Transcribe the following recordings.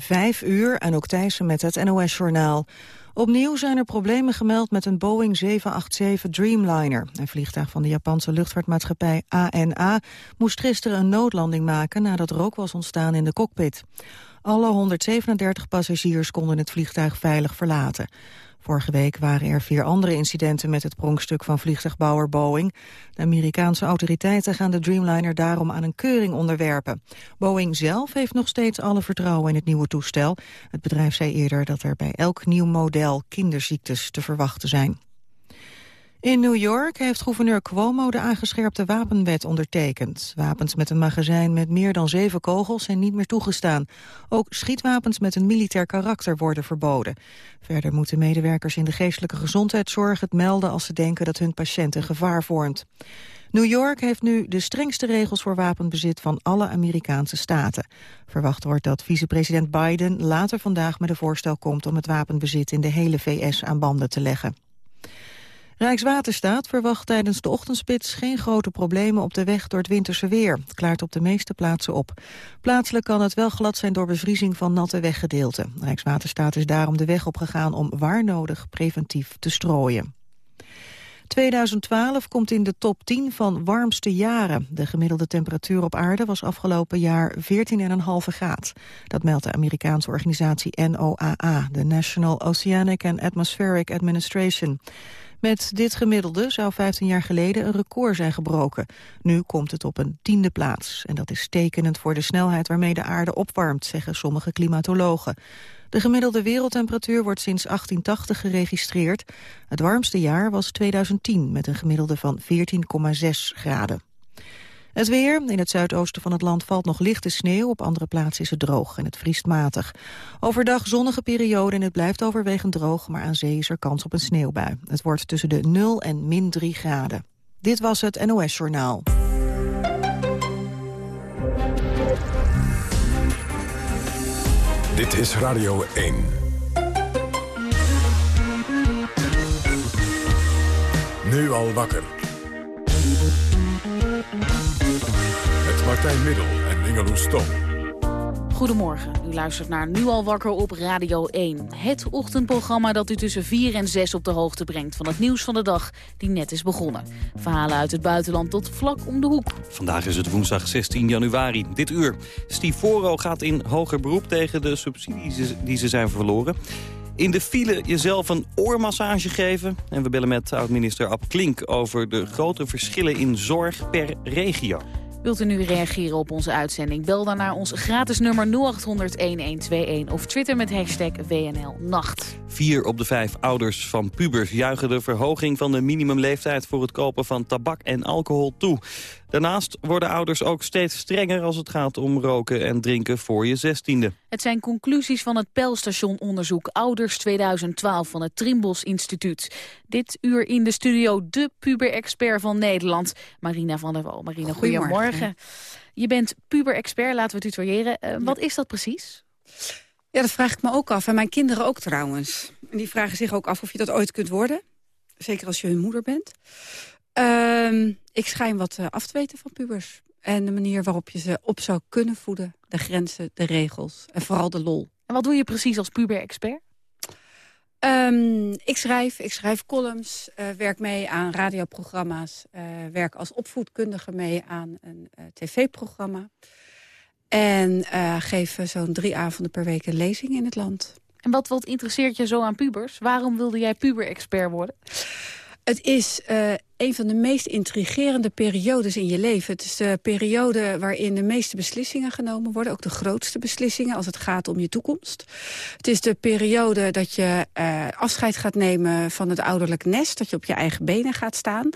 Vijf uur, en ook Thijssen met het NOS-journaal. Opnieuw zijn er problemen gemeld met een Boeing 787 Dreamliner. Een vliegtuig van de Japanse luchtvaartmaatschappij ANA moest gisteren een noodlanding maken nadat rook was ontstaan in de cockpit. Alle 137 passagiers konden het vliegtuig veilig verlaten. Vorige week waren er vier andere incidenten met het pronkstuk van vliegtuigbouwer Boeing. De Amerikaanse autoriteiten gaan de Dreamliner daarom aan een keuring onderwerpen. Boeing zelf heeft nog steeds alle vertrouwen in het nieuwe toestel. Het bedrijf zei eerder dat er bij elk nieuw model kinderziektes te verwachten zijn. In New York heeft gouverneur Cuomo de aangescherpte wapenwet ondertekend. Wapens met een magazijn met meer dan zeven kogels zijn niet meer toegestaan. Ook schietwapens met een militair karakter worden verboden. Verder moeten medewerkers in de geestelijke gezondheidszorg het melden als ze denken dat hun patiënt een gevaar vormt. New York heeft nu de strengste regels voor wapenbezit van alle Amerikaanse staten. Verwacht wordt dat vicepresident Biden later vandaag met een voorstel komt om het wapenbezit in de hele VS aan banden te leggen. Rijkswaterstaat verwacht tijdens de ochtendspits geen grote problemen op de weg door het winterse weer. Het klaart op de meeste plaatsen op. Plaatselijk kan het wel glad zijn door bevriezing van natte weggedeelten. Rijkswaterstaat is daarom de weg opgegaan om waar nodig preventief te strooien. 2012 komt in de top 10 van warmste jaren. De gemiddelde temperatuur op aarde was afgelopen jaar 14,5 graad. Dat meldt de Amerikaanse organisatie NOAA, de National Oceanic and Atmospheric Administration. Met dit gemiddelde zou 15 jaar geleden een record zijn gebroken. Nu komt het op een tiende plaats. En dat is tekenend voor de snelheid waarmee de aarde opwarmt, zeggen sommige klimatologen. De gemiddelde wereldtemperatuur wordt sinds 1880 geregistreerd. Het warmste jaar was 2010 met een gemiddelde van 14,6 graden. Het weer. In het zuidoosten van het land valt nog lichte sneeuw. Op andere plaatsen is het droog en het vriest matig. Overdag zonnige periode en het blijft overwegend droog... maar aan zee is er kans op een sneeuwbui. Het wordt tussen de 0 en min 3 graden. Dit was het NOS Journaal. Dit is Radio 1. Nu al wakker. Martijn Middel en Ingeloes Stom. Goedemorgen, u luistert naar Nu al wakker op Radio 1. Het ochtendprogramma dat u tussen 4 en 6 op de hoogte brengt... van het nieuws van de dag die net is begonnen. Verhalen uit het buitenland tot vlak om de hoek. Vandaag is het woensdag 16 januari. Dit uur. Steve Foro gaat in hoger beroep tegen de subsidies die ze zijn verloren. In de file jezelf een oormassage geven. En we bellen met oud-minister Ab Klink over de grote verschillen in zorg per regio. Wilt u nu reageren op onze uitzending? Bel dan naar ons gratis nummer 0800-1121 of twitter met hashtag WNLNacht. Vier op de vijf ouders van pubers juichen de verhoging van de minimumleeftijd voor het kopen van tabak en alcohol toe. Daarnaast worden ouders ook steeds strenger als het gaat om roken en drinken voor je zestiende. Het zijn conclusies van het Pijlstationonderzoek Ouders 2012 van het Trimbos Instituut. Dit uur in de studio de puber-expert van Nederland, Marina van der Wal. Marina, goedemorgen. Je bent puber-expert, laten we het tutoyeren. Uh, wat is dat precies? Ja, dat vraag ik me ook af. En mijn kinderen ook trouwens. En die vragen zich ook af of je dat ooit kunt worden. Zeker als je hun moeder bent. Uh, ik schijn wat uh, af te weten van pubers. En de manier waarop je ze op zou kunnen voeden. De grenzen, de regels en vooral de lol. En wat doe je precies als puber-expert? Um, ik schrijf, ik schrijf columns, uh, werk mee aan radioprogramma's. Uh, werk als opvoedkundige mee aan een tv-programma. En geef zo'n drie avonden per week een lezing in het land. En wat, wat interesseert je zo aan pubers? Waarom wilde jij puber-expert worden? Het is uh, een van de meest intrigerende periodes in je leven. Het is de periode waarin de meeste beslissingen genomen worden. Ook de grootste beslissingen als het gaat om je toekomst. Het is de periode dat je uh, afscheid gaat nemen van het ouderlijk nest. Dat je op je eigen benen gaat staan.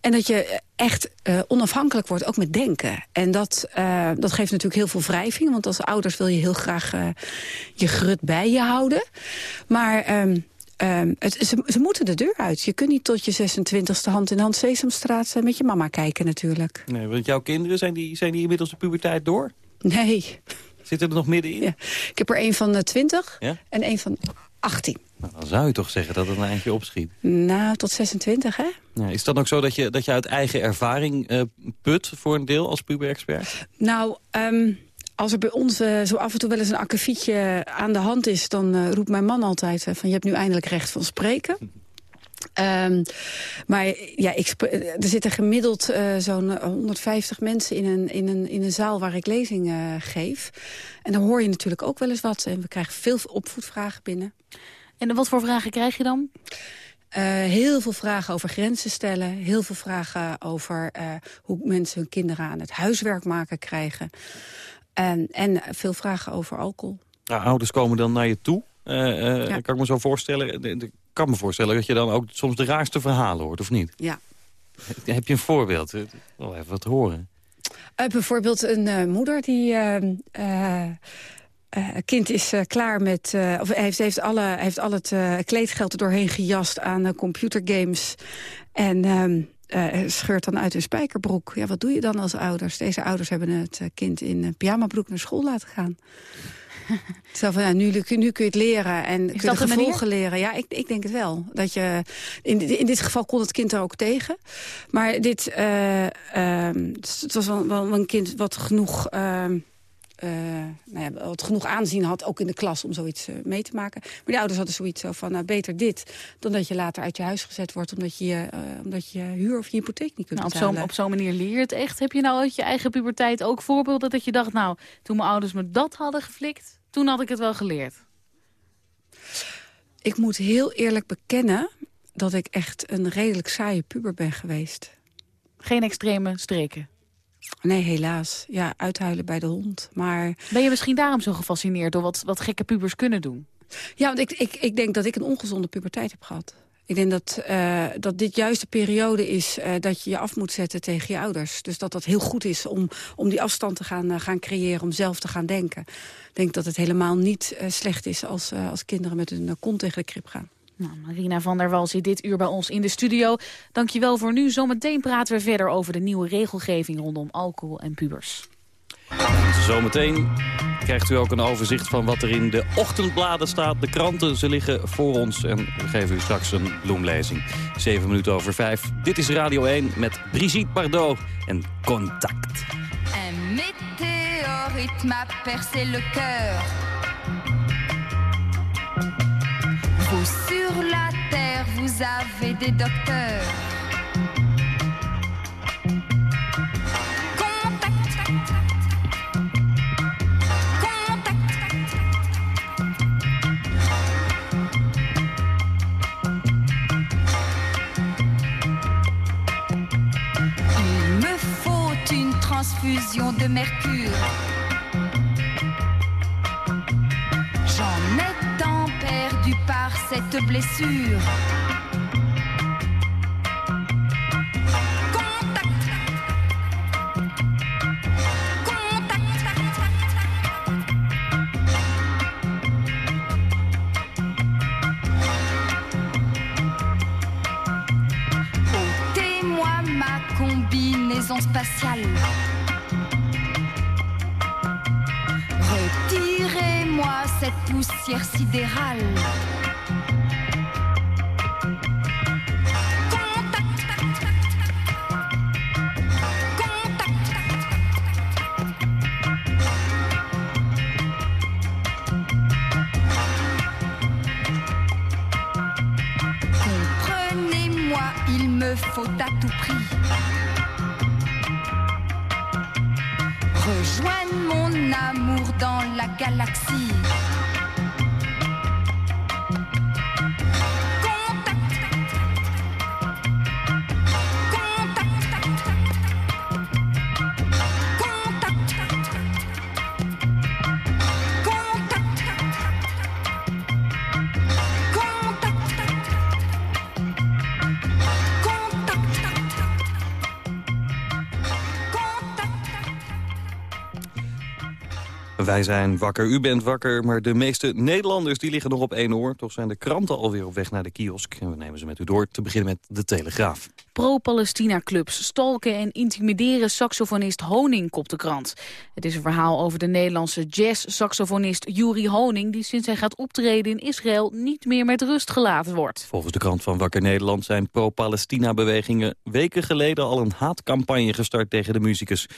En dat je echt uh, onafhankelijk wordt, ook met denken. En dat, dat geeft natuurlijk heel veel wrijving. Want als ouders wil je heel graag je grut bij je houden. Maar... Um, Um, het, ze, ze, moeten de deur uit. Je kunt niet tot je 26e hand in hand Sesamstraat met je mama kijken natuurlijk. Nee, want jouw kinderen, zijn die, zijn die inmiddels de puberteit door? Nee. Zitten er nog middenin? Ja. Ik heb er een van 20 ja? en een van 18. Nou, dan zou je toch zeggen dat het een eindje opschiet. Nou, tot 26, hè? Ja, is dat ook zo dat je, dat je uit eigen ervaring uh, put voor een deel als puber-expert? Nou, um, als er bij ons zo af en toe wel eens een akkefietje aan de hand is... dan roept mijn man altijd van je hebt nu eindelijk recht van spreken. Um, maar ja, ik, er zitten gemiddeld uh, zo'n 150 mensen in een, in, een, in een zaal waar ik lezingen uh, geef. En dan hoor je natuurlijk ook wel eens wat. En we krijgen veel opvoedvragen binnen. En wat voor vragen krijg je dan? Uh, heel veel vragen over grenzen stellen. Heel veel vragen over hoe mensen hun kinderen aan het huiswerk maken krijgen. En, en veel vragen over alcohol. Nou, ouders komen dan naar je toe. Ja. Kan ik me zo voorstellen. De, de kan me voorstellen dat je dan ook soms de raarste verhalen hoort, of niet? Ja. Heb je een voorbeeld? Ik wil even wat horen. Uh, bijvoorbeeld een uh, moeder die... Uh, kind is klaar met... of heeft, heeft, alle, heeft al het kleedgeld er doorheen gejast aan computergames. En ehm, scheurt dan uit een spijkerbroek. Ja, wat doe je dan als ouders? Deze ouders hebben het kind in pyjamabroek naar school laten gaan. Zo van, ja, nu, nu kun je het leren en kun je de gevolgen leren. Ja, ik, ik denk het wel. Dat je, in, in dit geval kon het kind er ook tegen. Maar dit, uh, uh, het was wel, wel, een kind wat genoeg... Uh, uh, nou ja, wat genoeg aanzien had, ook in de klas, om zoiets uh, mee te maken. Maar die ouders hadden zoiets van, nou, beter dit... dan dat je later uit je huis gezet wordt... omdat je, uh, omdat je huur of je hypotheek niet kunt nou, betalen. Op zo'n manier leer je het echt. Heb je nou uit je eigen puberteit ook voorbeelden dat je dacht... nou, toen mijn ouders me dat hadden geflikt... Toen had ik het wel geleerd. Ik moet heel eerlijk bekennen dat ik echt een redelijk saaie puber ben geweest. Geen extreme streken? Nee, helaas. Ja, uithuilen bij de hond. Maar... Ben je misschien daarom zo gefascineerd door wat, wat gekke pubers kunnen doen? Ja, want ik, ik, ik denk dat ik een ongezonde puberteit heb gehad. Ik denk dat, uh, dat dit juist de periode is uh, dat je je af moet zetten tegen je ouders. Dus dat dat heel goed is om, om die afstand te gaan, uh, gaan creëren, om zelf te gaan denken. Ik denk dat het helemaal niet slecht is als, als kinderen met hun kont tegen de krip gaan. Nou, Marina van der Wal zit dit uur bij ons in de studio. Dankjewel voor nu. Zometeen praten we verder over de nieuwe regelgeving rondom alcohol en pubers. Zometeen krijgt u ook een overzicht van wat er in de ochtendbladen staat. De kranten, ze liggen voor ons en we geven u straks een bloemlezing. Zeven minuten over vijf. Dit is Radio 1 met Brigitte Bardot en Contact. Un météorite m'a percé le cœur. Avez des docteurs. transfusion de mercure. J'en ai tant perdu par cette blessure. Wij zijn wakker, u bent wakker, maar de meeste Nederlanders die liggen nog op één oor. Toch zijn de kranten alweer op weg naar de kiosk. En we nemen ze met u door, te beginnen met de Telegraaf. Pro-Palestina-clubs stalken en intimideren saxofonist Honing, kopt de krant. Het is een verhaal over de Nederlandse jazz-saxofonist Yuri Honing... die sinds hij gaat optreden in Israël niet meer met rust gelaten wordt. Volgens de krant van Wakker Nederland zijn pro-Palestina-bewegingen... weken geleden al een haatcampagne gestart tegen de muzikus.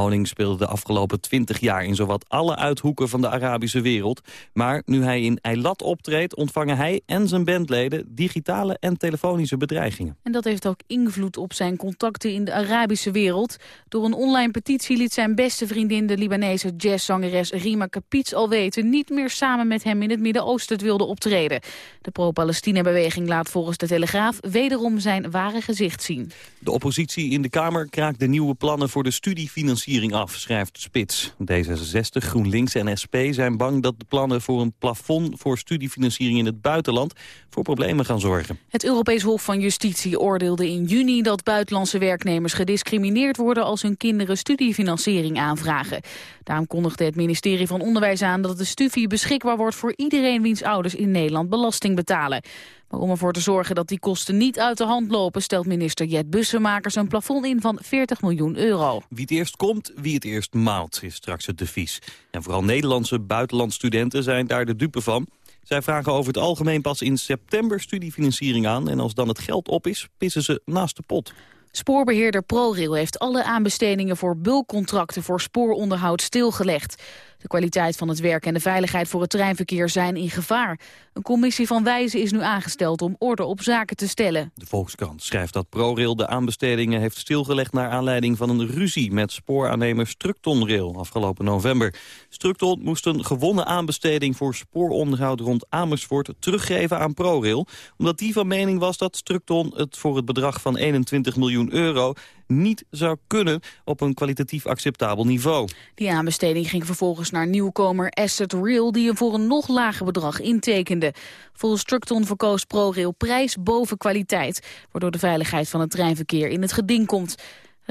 Honing speelde de afgelopen 20 jaar in zowat alle uithoeken van de Arabische wereld. Maar nu hij in Eilat optreedt, ontvangen hij en zijn bandleden digitale en telefonische bedreigingen. En dat heeft ook invloed op zijn contacten in de Arabische wereld. Door een online petitie liet zijn beste vriendin, de Libanese jazzzangeres Rima Kapitz, al weten niet meer samen met hem in het Midden-Oosten wilde optreden. De pro-Palestina-beweging laat volgens de Telegraaf wederom zijn ware gezicht zien. De oppositie in de Kamer kraakt de nieuwe plannen voor de studiefinanciering af, schrijft Spits. D66, GroenLinks en SP zijn bang dat de plannen voor een plafond voor studiefinanciering in het buitenland voor problemen gaan zorgen. Het Europees Hof van Justitie oordeelde in juni dat buitenlandse werknemers gediscrimineerd worden als hun kinderen studiefinanciering aanvragen. Daarom kondigde het ministerie van Onderwijs aan dat de studie beschikbaar wordt voor iedereen wiens ouders in Nederland belasting betalen. Maar om ervoor te zorgen dat die kosten niet uit de hand lopen... stelt minister Jet Bussenmakers een plafond in van 40 miljoen euro. Wie het eerst komt, wie het eerst maalt, is straks het devies. En vooral Nederlandse buitenlandstudenten zijn daar de dupe van. Zij vragen over het algemeen pas in september studiefinanciering aan... en als dan het geld op is, pissen ze naast de pot. Spoorbeheerder ProRail heeft alle aanbestedingen voor bulkcontracten voor spooronderhoud stilgelegd. De kwaliteit van het werk en de veiligheid voor het treinverkeer zijn in gevaar. Een commissie van wijzen is nu aangesteld om orde op zaken te stellen. De Volkskrant schrijft dat ProRail de aanbestedingen heeft stilgelegd... naar aanleiding van een ruzie met spooraannemer Structonrail afgelopen november. Structon moest een gewonnen aanbesteding voor spooronderhoud rond Amersfoort... teruggeven aan ProRail, omdat die van mening was dat Structon het voor het bedrag van 21 miljoen euro niet zou kunnen op een kwalitatief acceptabel niveau. Die aanbesteding ging vervolgens naar nieuwkomer Asset Rail... die hem voor een nog lager bedrag intekende. Volgens Structon verkoos ProRail prijs boven kwaliteit... waardoor de veiligheid van het treinverkeer in het geding komt.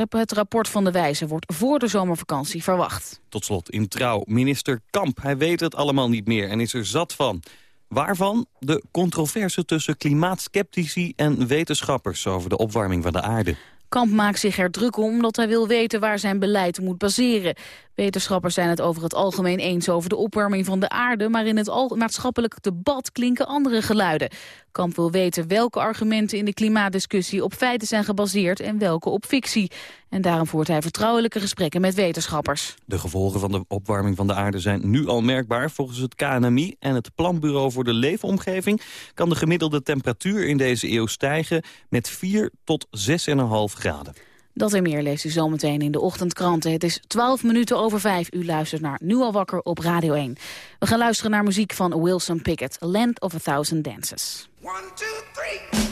Het rapport van de wijze wordt voor de zomervakantie verwacht. Tot slot in trouw. Minister Kamp, hij weet het allemaal niet meer en is er zat van. Waarvan? De controverse tussen klimaatskeptici en wetenschappers over de opwarming van de aarde. Kamp maakt zich er druk om omdat hij wil weten waar zijn beleid moet baseren. Wetenschappers zijn het over het algemeen eens over de opwarming van de aarde... maar in het maatschappelijk debat klinken andere geluiden. Kamp wil weten welke argumenten in de klimaatdiscussie op feiten zijn gebaseerd... en welke op fictie. En daarom voert hij vertrouwelijke gesprekken met wetenschappers. De gevolgen van de opwarming van de aarde zijn nu al merkbaar. Volgens het KNMI en het Planbureau voor de Leefomgeving... kan de gemiddelde temperatuur in deze eeuw stijgen met 4 tot 6,5 graden. Dat en meer leest u zometeen in de ochtendkranten. Het is 12 minuten over 5. U luistert naar Nu al wakker op Radio 1. We gaan luisteren naar muziek van Wilson Pickett. Land of a Thousand Dances. 1, 2, 3.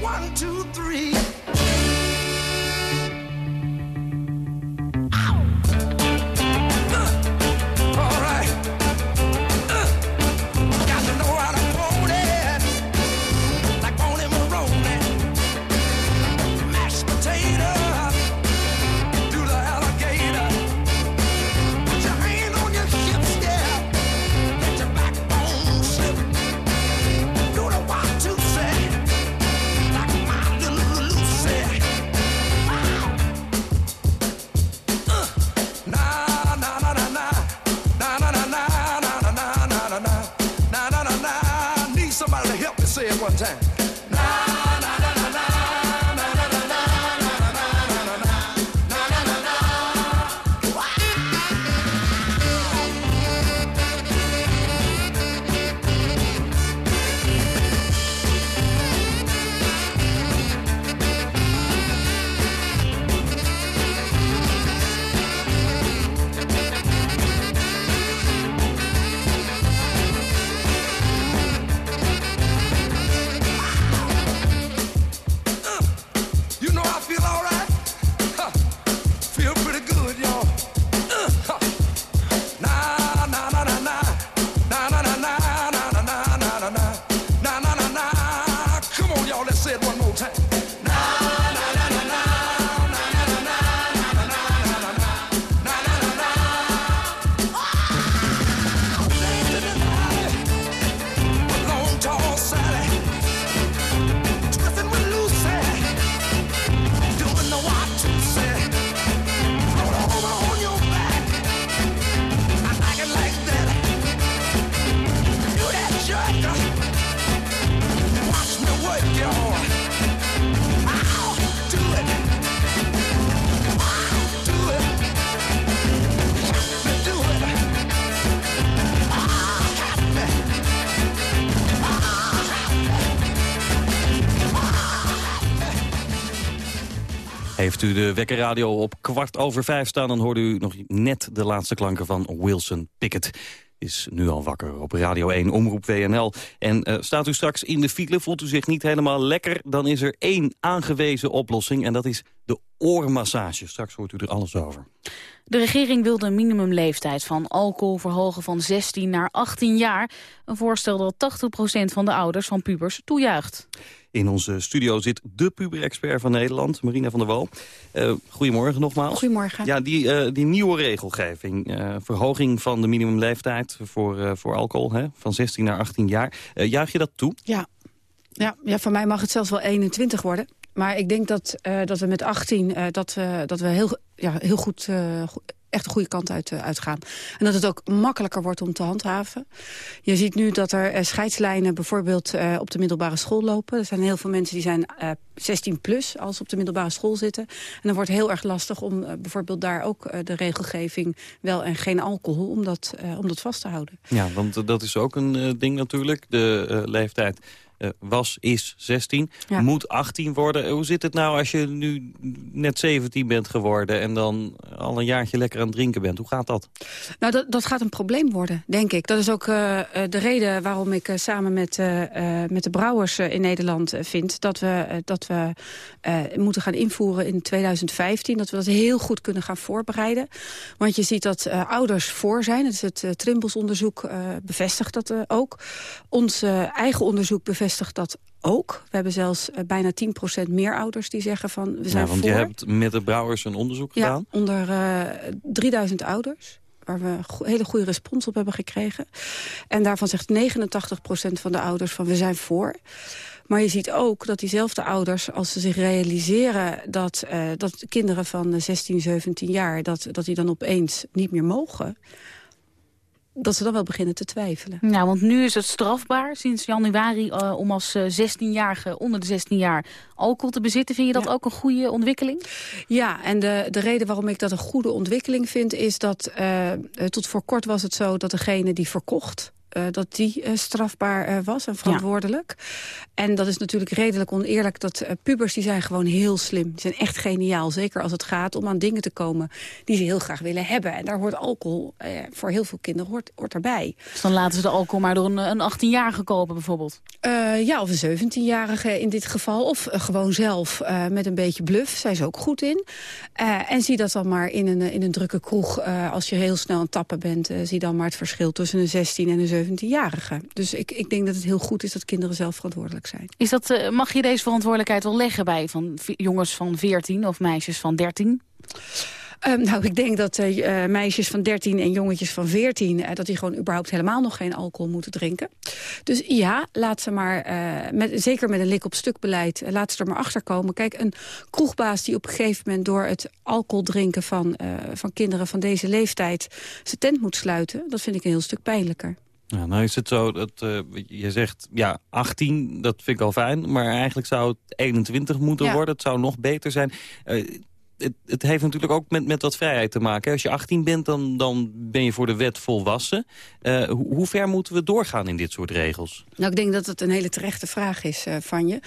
1, 2, 3. Heeft u de wekkerradio op kwart over vijf staan... dan hoort u nog net de laatste klanken van Wilson Pickett is nu al wakker op Radio 1 Omroep WNL. En uh, staat u straks in de file, voelt u zich niet helemaal lekker... dan is er één aangewezen oplossing en dat is de oormassage. Straks hoort u er alles over. De regering wil de minimumleeftijd van alcohol verhogen van 16 naar 18 jaar. Een voorstel dat 80% van de ouders van pubers toejuicht. In onze studio zit de puberexpert van Nederland, Marina van der Wal. Uh, goedemorgen nogmaals. Goedemorgen. Ja, die, uh, die nieuwe regelgeving, uh, verhoging van de minimumleeftijd voor, voor alcohol... Hè, van 16 naar 18 jaar. juich je dat toe? Ja. Ja, ja, voor mij mag het zelfs wel 21 worden. Maar ik denk dat, dat we met 18 dat, dat we heel, ja, heel goed, echt de goede kant uit, uh, uitgaan. En dat het ook makkelijker wordt om te handhaven. Je ziet nu dat er uh, scheidslijnen bijvoorbeeld uh, op de middelbare school lopen. Er zijn heel veel mensen die zijn 16 plus als op de middelbare school zitten. En dan wordt heel erg lastig om bijvoorbeeld daar ook de regelgeving wel en geen alcohol om dat, om dat vast te houden. Ja, want dat is ook een ding natuurlijk. De leeftijd uh, was, is 16, moet 18 worden. Hoe zit het nou als je nu net 17 bent geworden... en dan al een jaartje lekker aan het drinken bent? Hoe gaat dat? Nou, dat, dat gaat een probleem worden, denk ik. Dat is ook uh, de reden waarom ik uh, samen met, met de brouwers in Nederland vind... dat we, dat we moeten gaan invoeren in 2015. Dat we dat heel goed kunnen gaan voorbereiden. Want je ziet dat ouders voor zijn. Het, is het Trimbos-onderzoek bevestigt dat ook. Ons eigen onderzoek bevestigt bevestigt dat ook. We hebben zelfs uh, bijna 10% meer ouders die zeggen van we zijn ja, want voor. je hebt met de Brouwers een onderzoek gedaan? Ja, onder uh, eh, 3000 ouders waar we go hele goede respons op hebben gekregen. En daarvan zegt 89% van de ouders van we zijn voor. Maar je ziet ook dat diezelfde ouders, als ze zich realiseren... dat, uh, dat kinderen van 16, 17 jaar, dat, dat die dan opeens niet meer mogen dat ze dan wel beginnen te twijfelen. Nou, want nu is het strafbaar sinds januari uh, om als uh, eh, 16-jarige onder de 16 jaar alcohol te bezitten. Vind je dat ook een goede ontwikkeling? Ja, en de, de reden waarom ik dat een goede ontwikkeling vind... is dat uh, tot voor kort was het zo dat degene die verkocht uh, dat die uh, strafbaar uh, was en verantwoordelijk. Ja. En dat is natuurlijk redelijk oneerlijk. Dat pubers die zijn gewoon heel slim. Die zijn echt geniaal. Zeker als het gaat om aan dingen te komen die ze heel graag willen hebben. En daar hoort alcohol voor heel veel kinderen hoort, hoort erbij. Dus dan laten ze de alcohol maar door een, een 18-jarige kopen bijvoorbeeld? ja, of een 17-jarige in dit geval. Of gewoon zelf met een beetje bluff. Zijn ze ook goed in. en zie dat dan maar in een, in een drukke kroeg. als je heel snel aan tappen bent. zie dan maar het verschil tussen een 16 en een 17 17-jarigen. Dus ik, ik denk dat het heel goed is dat kinderen zelf verantwoordelijk zijn. Is dat, uh, mag je deze verantwoordelijkheid wel leggen bij van jongens van 14 of meisjes van 13? Um, nou, ik denk dat uh, meisjes van 13 en jongetjes van 14... Uh, dat die gewoon überhaupt helemaal nog geen alcohol moeten drinken. Dus ja, laat ze maar, uh, met, zeker met een lik op stuk beleid... laat ze er maar achter komen. Kijk, een kroegbaas die op een gegeven moment... door het alcohol drinken van, van kinderen van deze leeftijd... zijn tent moet sluiten, dat vind ik een heel stuk pijnlijker. Ja, nou is het zo dat uh, je zegt, ja, 18, dat vind ik al fijn. Maar eigenlijk zou het 21 moeten ja. worden. Het zou nog beter zijn. Uh, het, het, heeft natuurlijk ook met, met wat vrijheid te maken. Als je 18 bent, dan, dan ben je voor de wet volwassen. Uh, hoe, ver moeten we doorgaan in dit soort regels? Nou, ik denk dat het een hele terechte vraag is uh, van je.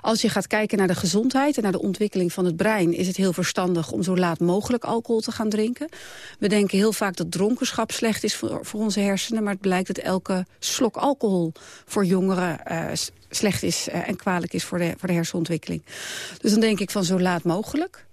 Als je gaat kijken naar de gezondheid en naar de ontwikkeling van het brein... is het heel verstandig om zo laat mogelijk alcohol te gaan drinken. We denken heel vaak dat dronkenschap slecht is voor, onze hersenen... maar het blijkt dat elke slok alcohol voor jongeren uh, slecht is... en kwalijk is voor de, voor de hersenontwikkeling. Dus dan denk ik van zo laat mogelijk...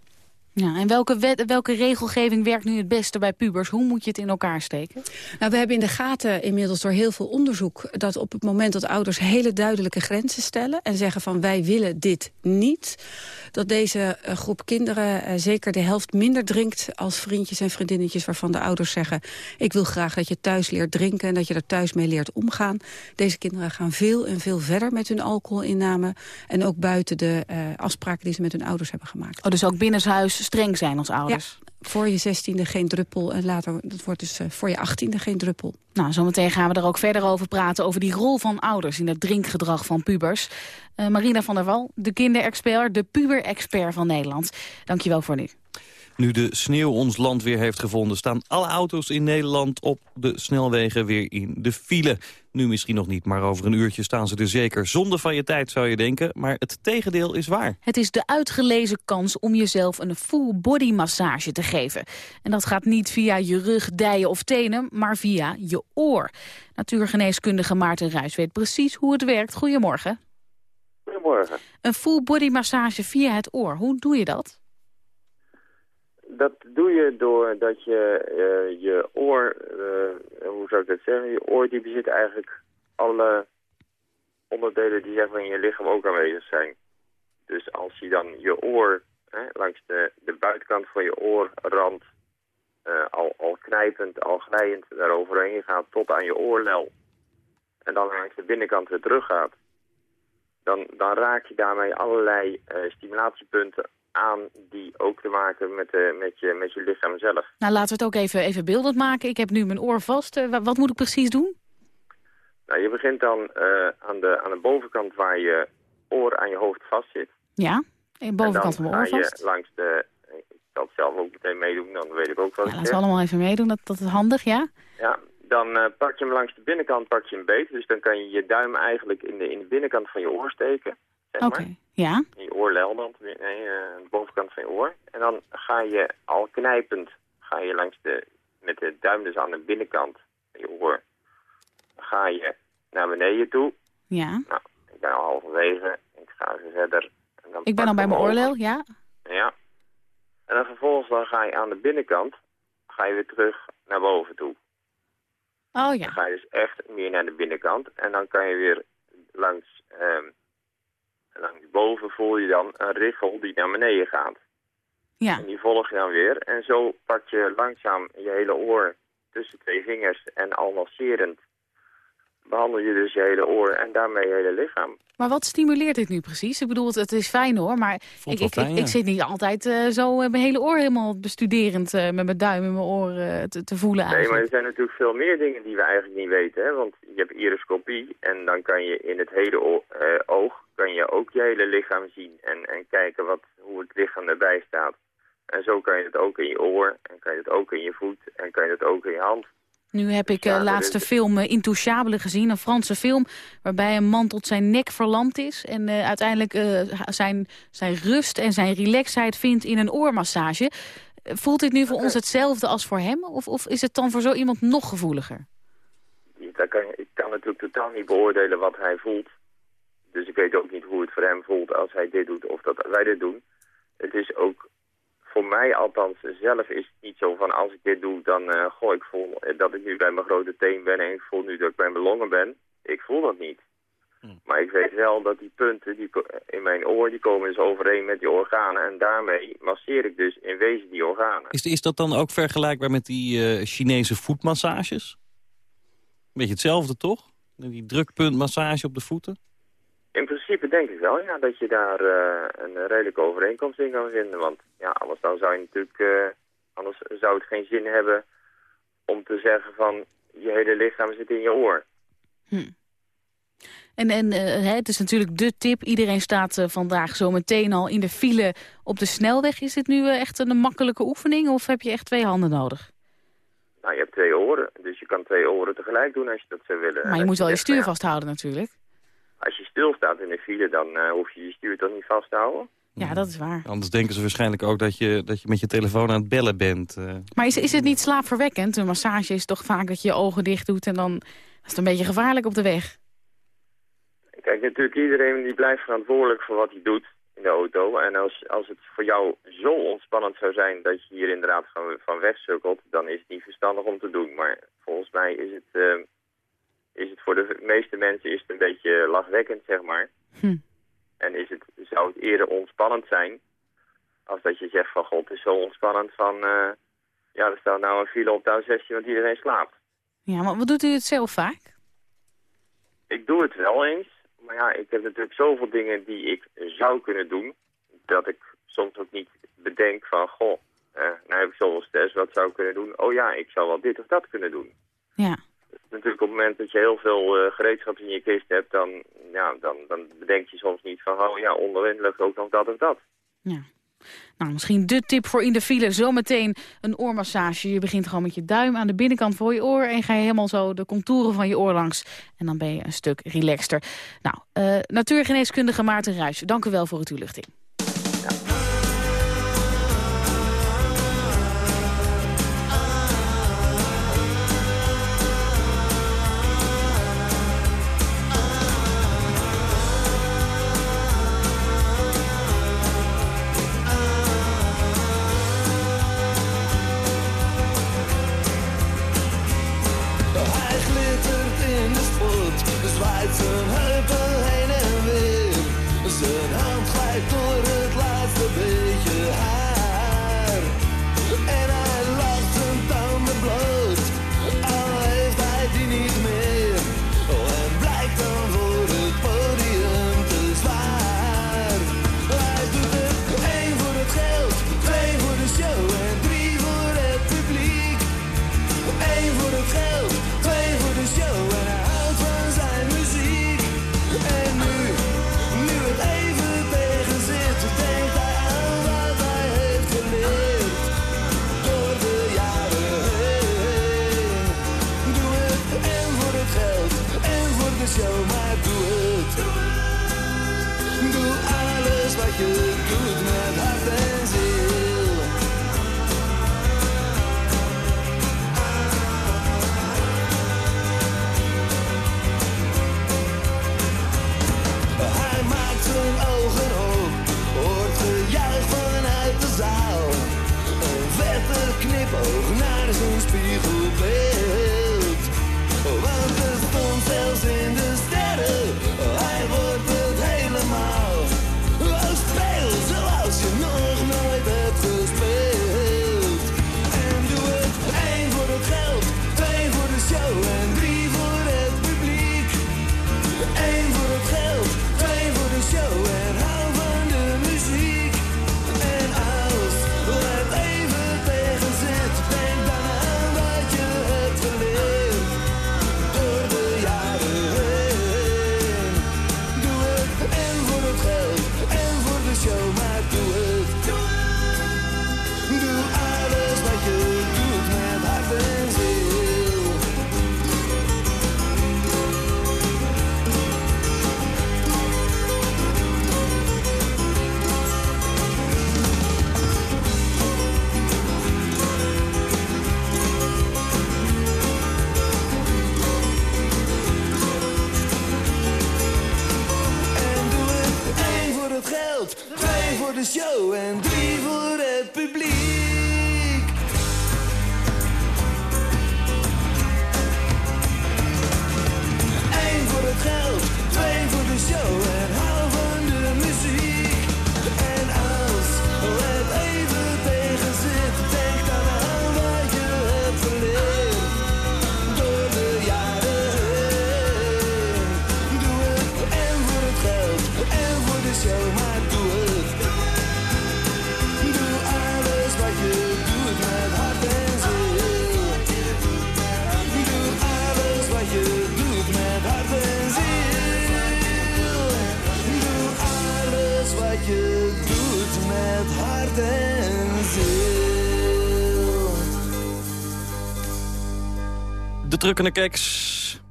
Ja, en welke, wet, welke regelgeving werkt nu het beste bij pubers? Hoe moet je het in elkaar steken? Nou, we hebben in de gaten inmiddels door heel veel onderzoek... dat op het moment dat ouders hele duidelijke grenzen stellen... en zeggen van wij willen dit niet... dat deze uh, groep kinderen uh, zeker de helft minder drinkt... als vriendjes en vriendinnetjes waarvan de ouders zeggen... ik wil graag dat je thuis leert drinken en dat je er thuis mee leert omgaan. Deze kinderen gaan veel en veel verder met hun alcoholinname... en ook buiten de uh, afspraken die ze met hun ouders hebben gemaakt. Oh, dus ook binnenshuis streng zijn als ouders. Ja, voor je zestiende geen druppel en later, dat wordt dus uh, voor je achttiende geen druppel. Nou, zometeen gaan we er ook verder over praten, over die rol van ouders in het drinkgedrag van pubers. Uh, Marina van der Wal, de kinderexpert, de puber-expert van Nederland. Dankjewel voor nu. Nu de sneeuw ons land weer heeft gevonden... staan alle auto's in Nederland op de snelwegen weer in de file. Nu misschien nog niet, maar over een uurtje staan ze er zeker. Zonde van je tijd, zou je denken, maar het tegendeel is waar. Het is de uitgelezen kans om jezelf een full body massage te geven. En dat gaat niet via je rug, dijen of tenen, maar via je oor. Natuurgeneeskundige Maarten Ruijs weet precies hoe het werkt. Goedemorgen. Goedemorgen. Een full body massage via het oor, hoe doe je dat? Dat doe je doordat je uh, je oor, uh, hoe zou ik dat zeggen, je oor die bezit eigenlijk alle onderdelen die zeg in je lichaam ook aanwezig zijn. Dus als je dan je oor hè, langs de, de buitenkant van je oorrand al, al knijpend, al glijend daaroverheen gaat tot aan je oorlel. En dan langs de binnenkant weer terug gaat. Dan, dan raak je daarmee allerlei stimulatiepunten aan die ook te maken met, uh, met, je, met je lichaam zelf. Nou, laten we het ook even, even beeldend maken. Ik heb nu mijn oor vast. Uh, wat moet ik precies doen? Nou, je begint dan uh, aan, de, aan de bovenkant waar je oor aan je hoofd vast zit. Ja, de bovenkant van mijn oor vast. je langs de... Ik zal het zelf ook meteen meedoen, dan weet ik ook wat ja, laten we allemaal even meedoen, dat, dat is handig, ja? Ja, dan pak je hem langs de binnenkant pak je hem beet. Dus dan kan je je duim eigenlijk in de, in de binnenkant van je oor steken. Oké, okay. ja. Je oorlelband, nee, uh, de bovenkant van je oor. En dan ga je al knijpend, ga je langs de, met de duim dus aan de binnenkant van je oor, ga je naar beneden toe. Ja. Nou, ik ben al halverwege, ik ga even verder. En dan ik ben al bij mijn oorlel, ja. Ja. En dan vervolgens dan ga je aan de binnenkant, ga je weer terug naar boven toe. Oh ja. Dan ga je dus echt meer naar de binnenkant en dan kan je weer langs... Um, dan boven voel je dan een richel die naar beneden gaat. Ja. En die volg je dan weer. En zo pak je langzaam je hele oor tussen twee vingers en al masserend behandel je dus je hele oor en daarmee je hele lichaam. Maar wat stimuleert dit nu precies? Ik bedoel, het, is fijn hoor, maar ik, ik, fijn, ik, ja. ik, zit niet altijd uh, zo uh, mijn hele oor helemaal bestuderend uh, met mijn duim in mijn oor te, te, voelen eigenlijk. Nee, maar er zijn natuurlijk veel meer dingen die we eigenlijk niet weten. Hè? Want je hebt iriscopie en dan kan je in het hele oog kan je ook je hele lichaam zien en, en kijken wat, hoe het lichaam erbij staat. En zo kan je het ook in je oor en kan je het ook in je voet en kan je het ook in je hand. Nu heb ik de uh, laatste film uh, Intouchable gezien, een Franse film... waarbij een man tot zijn nek verlamd is... en uh, uiteindelijk zijn, zijn rust en zijn relaxheid vindt in een oormassage. Voelt dit nu voor ons hetzelfde als voor hem? Of, of is het dan voor zo iemand nog gevoeliger? Dat kan, ik kan natuurlijk totaal niet beoordelen wat hij voelt. Dus ik weet ook niet hoe het voor hem voelt als hij dit doet of dat wij dit doen. Het is ook voor mij althans zelf is het niet zo van als ik dit doe, dan uh, goh, ik voel dat ik nu bij mijn grote teen ben en ik voel nu dat ik bij mijn longen ben. Ik voel dat niet. Hm. Maar ik weet wel dat die punten die in mijn oor, die komen dus overeen met die organen. En daarmee masseer ik dus in wezen die organen. Is, is dat dan ook vergelijkbaar met die uh, Chinese voetmassages? Beetje hetzelfde toch? Die drukpuntmassage op de voeten? In principe denk ik wel, ja, dat je daar uh, een redelijke overeenkomst in kan vinden. Want ja, anders dan zou je natuurlijk, uh, anders zou het geen zin hebben om te zeggen van je hele lichaam zit in je oor. Hm. En, en uh, het is natuurlijk de tip. Iedereen staat vandaag zo meteen al in de file op de snelweg. Is dit nu echt een makkelijke oefening of heb je echt twee handen nodig? Nou, je hebt twee oren. Dus je kan twee oren tegelijk doen als je dat zou willen. Maar je moet wel je stuur vasthouden natuurlijk. Als je stilstaat in de file, dan uh, hoef je je stuur toch niet vast te houden? Ja, dat is waar. Anders denken ze waarschijnlijk ook dat je, dat je met je telefoon aan het bellen bent. Uh. Maar is, is het niet slaapverwekkend? Een massage is toch vaak dat je je ogen dicht doet en dan is het een beetje gevaarlijk op de weg. Kijk, natuurlijk iedereen die blijft verantwoordelijk voor wat hij doet in de auto. En als, als het voor jou zo ontspannend zou zijn dat je hier inderdaad van, van wegsukkelt, dan is het niet verstandig om te doen. Maar volgens mij is het... Uh, is het voor de meeste mensen is het een beetje lachwekkend, zeg maar. Hm. En is het, zou het eerder ontspannend zijn als dat je zegt van god, het is zo ontspannend van... Uh, ja, er staat nou een file op de A16 want iedereen slaapt. Ja, maar wat doet u het zelf vaak? Ik doe het wel eens. Maar ja, ik heb natuurlijk zoveel dingen die ik zou kunnen doen... dat ik soms ook niet bedenk van... goh, uh, nou heb ik zoveel stress, wat zou ik kunnen doen? Oh ja, ik zou wel dit of dat kunnen doen. Ja natuurlijk op het moment dat je heel veel uh, gereedschap in je kist hebt, dan, ja, dan, dan bedenk je soms niet van, oh ja, onderin lukt ook nog dat of dat. Ja. Nou, misschien de tip voor in de file. Zometeen een oormassage. Je begint gewoon met je duim aan de binnenkant voor je oor... en ga je helemaal zo de contouren van je oor langs. En dan ben je een stuk relaxter. Nou, uh, natuurgeneeskundige Maarten Ruijs, dank u wel voor het toelichting. zomaar doe het. Doe, doe alles wat je doet met hart en ziel. Hij maakt zijn ogen op, hoort gejuich vanuit de zaal. Een vette knipoog naar zijn spiegelbeeld. this show and drukkende keks.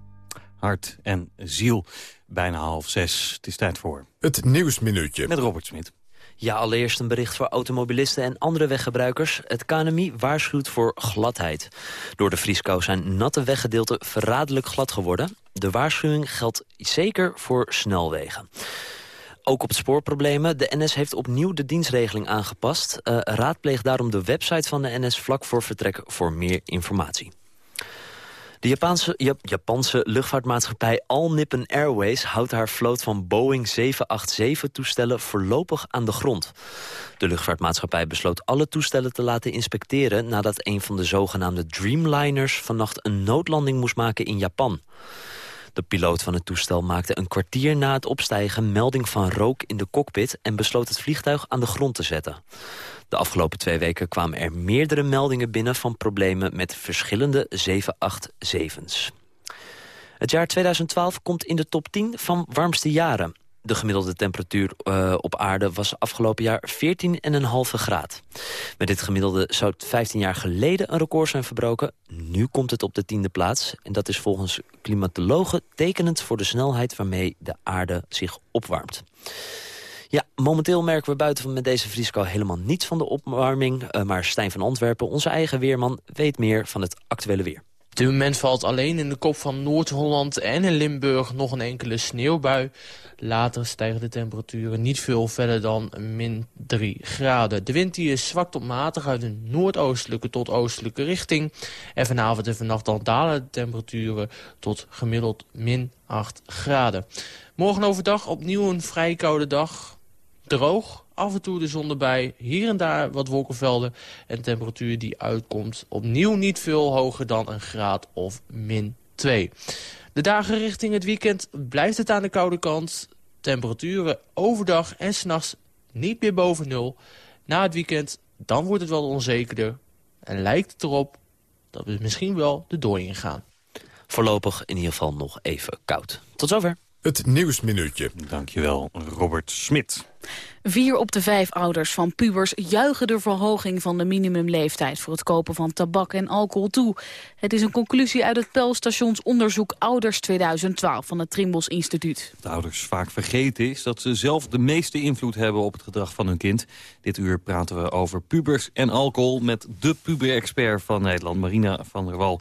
Hart en ziel. Bijna half zes. Het is tijd voor... Het Nieuwsminuutje. Met Robert Smit. Ja, allereerst een bericht voor automobilisten en andere weggebruikers. Het KNMI waarschuwt voor gladheid. Door de vrieskou zijn natte weggedeelten verraderlijk glad geworden. De waarschuwing geldt zeker voor snelwegen. Ook op het spoorproblemen. De NS heeft opnieuw de dienstregeling aangepast. Uh, raadpleeg daarom de website van de NS vlak voor vertrek voor meer informatie. De Japanse, Japanse luchtvaartmaatschappij All Nippon Airways houdt haar vloot van Boeing 787-toestellen voorlopig aan de grond. De luchtvaartmaatschappij besloot alle toestellen te laten inspecteren nadat een van de zogenaamde Dreamliners vannacht een noodlanding moest maken in Japan. De piloot van het toestel maakte een kwartier na het opstijgen melding van rook in de cockpit en besloot het vliegtuig aan de grond te zetten. De afgelopen twee weken kwamen er meerdere meldingen binnen van problemen met verschillende 787's. Het jaar 2012 komt in de top 10 van warmste jaren. De gemiddelde temperatuur uh, op aarde was afgelopen jaar 14,5 graad. Met dit gemiddelde zou het 15 jaar geleden een record zijn verbroken. Nu komt het op de tiende plaats. En dat is volgens klimatologen tekenend voor de snelheid waarmee de aarde zich opwarmt. Ja, momenteel merken we buiten met deze vrieskou helemaal niets van de opwarming. Uh, maar Stijn van Antwerpen, onze eigen weerman, weet meer van het actuele weer. Op dit moment valt alleen in de kop van Noord-Holland en in Limburg nog een enkele sneeuwbui. Later stijgen de temperaturen niet veel verder dan min 3 graden. De wind die is zwak tot matig uit een noordoostelijke tot oostelijke richting. En vanavond en vannacht dan dalen de temperaturen tot gemiddeld min 8 graden. Morgen overdag opnieuw een vrij koude dag. Droog, af en toe de zon erbij, hier en daar wat wolkenvelden... en temperatuur die uitkomt opnieuw niet veel hoger dan een graad of min 2. De dagen richting het weekend blijft het aan de koude kant. Temperaturen overdag en s'nachts niet meer boven nul. Na het weekend, dan wordt het wel onzekerder. En lijkt het erop dat we misschien wel de dooi ingaan. Voorlopig in ieder geval nog even koud. Tot zover. Het Nieuwsminuutje. Dankjewel, Robert Smit. Vier op de vijf ouders van pubers juichen de verhoging van de minimumleeftijd voor het kopen van tabak en alcohol toe. Het is een conclusie uit het Pelstationsonderzoek Ouders 2012 van het Trimbos Instituut. De ouders vaak vergeten is dat ze zelf de meeste invloed hebben op het gedrag van hun kind. Dit uur praten we over pubers en alcohol met de puber-expert van Nederland, Marina van der Wal.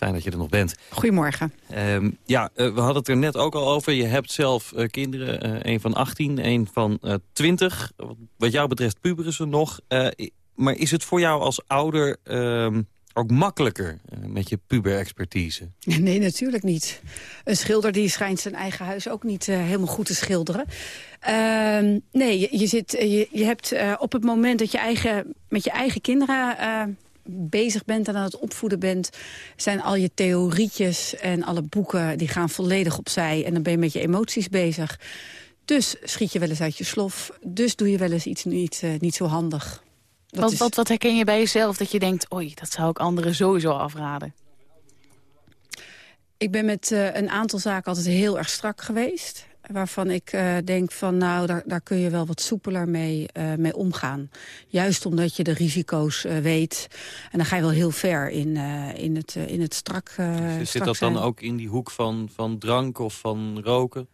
Fijn dat je er nog bent. Goedemorgen. Um, ja, uh, we hadden het er net ook al over. Je hebt zelf uh, kinderen, uh, een van 18, een van 20. Wat jou betreft puberen ze nog. maar is het voor jou als ouder ehm, ook makkelijker met je puber-expertise? Nee, natuurlijk niet. Een schilder die schijnt zijn eigen huis ook niet helemaal goed te schilderen. Ehm, nee, je, je, zit, je, je hebt op het moment dat je eigen, met je eigen kinderen bezig bent en aan het opvoeden bent... zijn al je theorietjes en alle boeken die gaan volledig opzij... en dan ben je met je emoties bezig. Dus schiet je wel eens uit je slof. Dus doe je wel eens iets niet, uh, niet zo handig. Wat, is... wat, wat herken je bij jezelf dat je denkt... oei, dat zou ik anderen sowieso afraden? Ik ben met uh, een aantal zaken altijd heel erg strak geweest waarvan ik uh, denk van nou, daar, daar kun je wel wat soepeler mee, uh, mee omgaan. Juist omdat je de risico's uh, weet. En dan ga je wel heel ver in, in, het, in het strak dus Zit dat dan ook in die hoek van, van drank of van roken?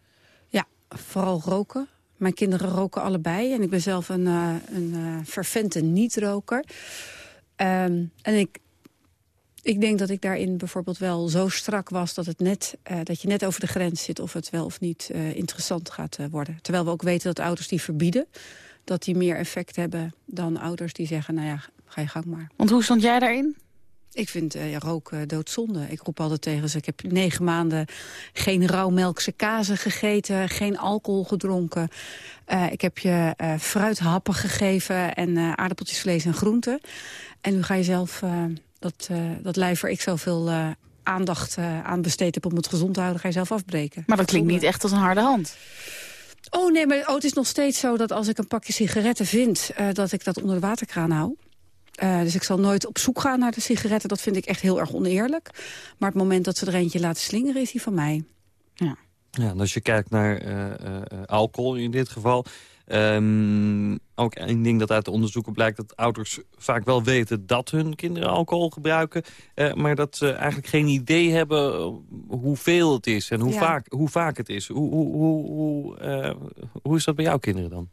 Ja, vooral roken. Mijn kinderen roken allebei. En ik ben zelf een, een fervente niet-roker. Um, en ik, ik denk dat ik daarin bijvoorbeeld wel zo strak was... dat, het net, uh, dat je net over de grens zit of het wel of niet uh, interessant gaat uh, worden. Terwijl we ook weten dat ouders die verbieden... dat die meer effect hebben dan ouders die zeggen... nou ja, ga je gang maar. Want hoe stond jij daarin? Ik vind ja, roken doodzonde. Ik roep altijd tegen ze, ik heb negen maanden geen rauwmelkse kazen gegeten... geen alcohol gedronken. ik heb je fruithappen gegeven en aardappeltjesvlees en groenten. En nu ga je zelf dat, uh, dat lijf waar ik zoveel uh, aandacht uh, aan besteed heb om het gezond te houden, ga je zelf afbreken. Maar dat klinkt niet echt als een harde hand. Oh nee, maar oh, het is nog steeds zo dat als ik een pakje sigaretten vind... dat ik dat onder de waterkraan hou. Uh, dus ik zal nooit op zoek gaan naar de sigaretten. Dat vind ik echt heel erg oneerlijk. Maar het moment dat ze er eentje laten slingeren, is die van mij. Ja. Ja, en als je kijkt naar uh, uh, alcohol in dit geval... Um, ook een ding dat uit de onderzoeken blijkt... dat ouders vaak wel weten dat hun kinderen alcohol gebruiken... Uh, maar dat ze eigenlijk geen idee hebben hoeveel het is... en hoe, ja. vaak, hoe vaak het is. Hoe, hoe, hoe, hoe, uh, hoe is dat bij jouw kinderen dan?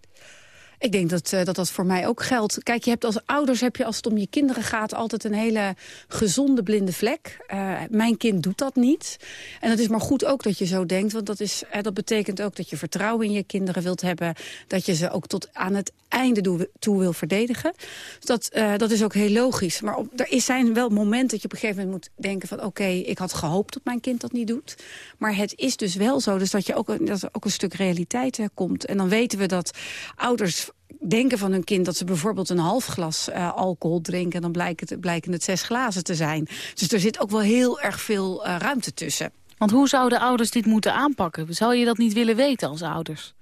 Ik denk dat, uh, dat dat voor mij ook geldt. Kijk, je hebt als ouders heb je als het om je kinderen gaat... altijd een hele gezonde blinde vlek. Uh, mijn kind doet dat niet. En dat is maar goed ook dat je zo denkt. Want dat, is, uh, dat betekent ook dat je vertrouwen in je kinderen wilt hebben. Dat je ze ook tot aan het einde toe, wil verdedigen. Dus dat, dat is ook heel logisch. Maar er zijn wel momenten dat je op een gegeven moment moet denken van... oké, ik had gehoopt dat mijn kind dat niet doet. Maar het is dus wel zo. Dus dat, je ook, dat ook een stuk realiteit komt. En dan weten we dat ouders denken van hun kind dat ze bijvoorbeeld een half glas uh, alcohol drinken... en dan blijken het, blijken het zes glazen te zijn. Dus er zit ook wel heel erg veel uh, ruimte tussen. Want hoe zouden ouders dit moeten aanpakken? Zou je dat niet willen weten als ouders?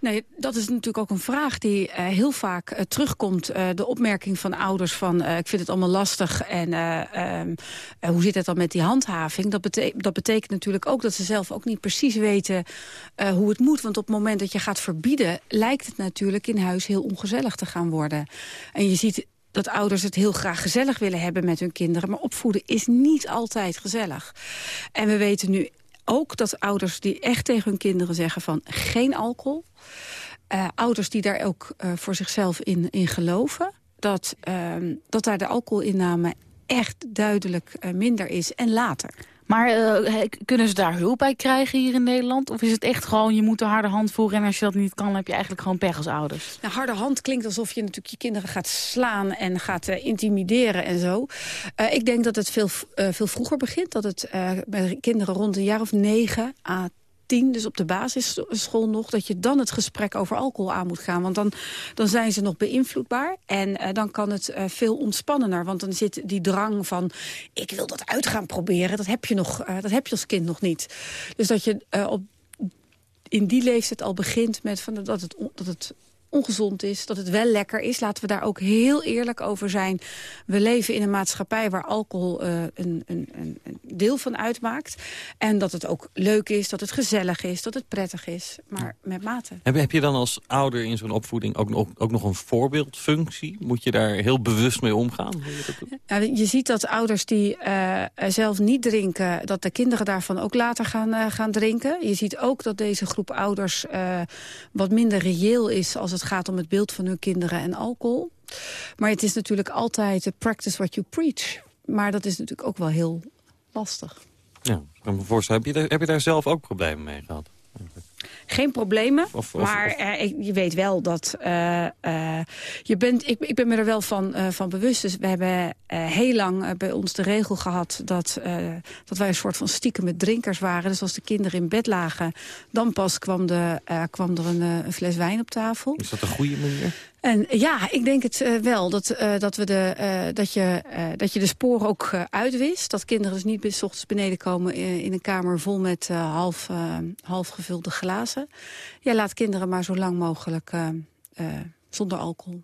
Nee, dat is natuurlijk ook een vraag die uh, heel vaak uh, terugkomt. Uh, de opmerking van ouders van ik vind het allemaal lastig en um, hoe zit het dan met die handhaving? Dat, dat, betekent natuurlijk ook dat ze zelf ook niet precies weten hoe het moet. Want op het moment dat je gaat verbieden lijkt het natuurlijk in huis heel ongezellig te gaan worden. En je ziet dat ouders het heel graag gezellig willen hebben met hun kinderen. Maar opvoeden is niet altijd gezellig. En we weten nu ook dat ouders die echt tegen hun kinderen zeggen van geen alcohol. Uh, ouders die daar ook uh, voor zichzelf in, in geloven. Dat, uh, dat daar de alcoholinname echt duidelijk uh, minder is en later. Maar uh, kunnen ze daar hulp bij krijgen hier in Nederland? Of is het echt gewoon, je moet de harde hand voeren... en als je dat niet kan, heb je eigenlijk gewoon pech als ouders? Nou, harde hand klinkt alsof je natuurlijk je kinderen gaat slaan... en gaat uh, intimideren en zo. Uh, ik denk dat het veel, veel vroeger begint. Dat het bij kinderen rond een jaar of negen à tien, dus op de basisschool nog... dat je dan het gesprek over alcohol aan moet gaan. Want dan, dan zijn ze nog beïnvloedbaar. En uh, dan kan het uh, veel ontspannender. Want dan zit die drang van... ik wil dat uit gaan proberen. Dat heb je, nog, uh, dat heb je als kind nog niet. Dus dat je op, in die leeftijd al begint met van dat, het, dat het ongezond is, dat het wel lekker is. Laten we daar ook heel eerlijk over zijn. We leven in een maatschappij waar alcohol uh, een, een, een, deel van uitmaakt. En dat het ook leuk is, dat het gezellig is, dat het prettig is. Maar met mate. Heb, heb je dan als ouder in zo'n opvoeding ook, ook, ook, nog een voorbeeldfunctie? Moet je daar heel bewust mee omgaan? Je, ja, je ziet dat ouders die uh, zelf niet drinken... dat de kinderen daarvan ook later gaan, uh, gaan drinken. Je ziet ook dat deze groep ouders wat minder reëel is... als het het gaat om het beeld van hun kinderen en alcohol. Maar het is natuurlijk altijd practice what you preach. Maar dat is natuurlijk ook wel heel lastig. Ja, ik kan me voorstellen. Heb je, daar, heb je daar zelf ook problemen mee gehad? Geen problemen, of, of, maar uh, je weet wel dat... Uh, uh, je bent, ik, ik ben me er wel van, van bewust. Dus we hebben heel lang bij ons de regel gehad... Dat, dat wij een soort van stiekem met drinkers waren. Dus als de kinderen in bed lagen... dan pas kwam, de, kwam er een, een, fles wijn op tafel. Is dat een goede manier? En ja, ik denk het uh, wel. Dat, uh, dat, we de, uh, dat, je, dat je de sporen ook uitwist. Dat kinderen dus niet s ochtends beneden komen in een kamer vol met half, half gevulde glazen. Ja, laat kinderen maar zo lang mogelijk zonder alcohol.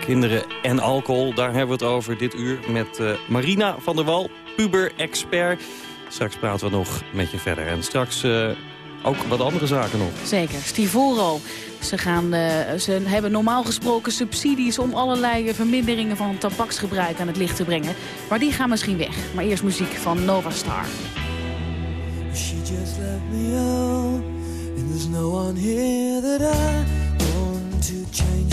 Kinderen en alcohol, daar hebben we het over dit uur met Marina van der Wal, puber-expert. Straks praten we nog met je verder. En straks ook wat andere zaken nog. Zeker. Stivoro. Ze, gaan, uh, ze hebben normaal gesproken subsidies om allerlei verminderingen van tabaksgebruik aan het licht te brengen. Maar die gaan misschien weg. Maar eerst muziek van Nova Star. She just me And there's no one here that I want to change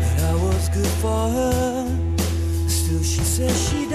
That I was good for her Still she says she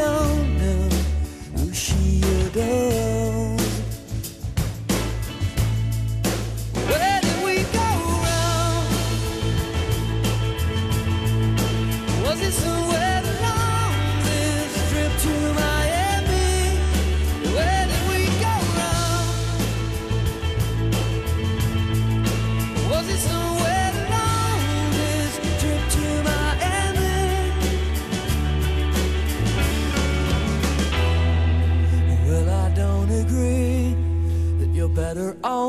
better off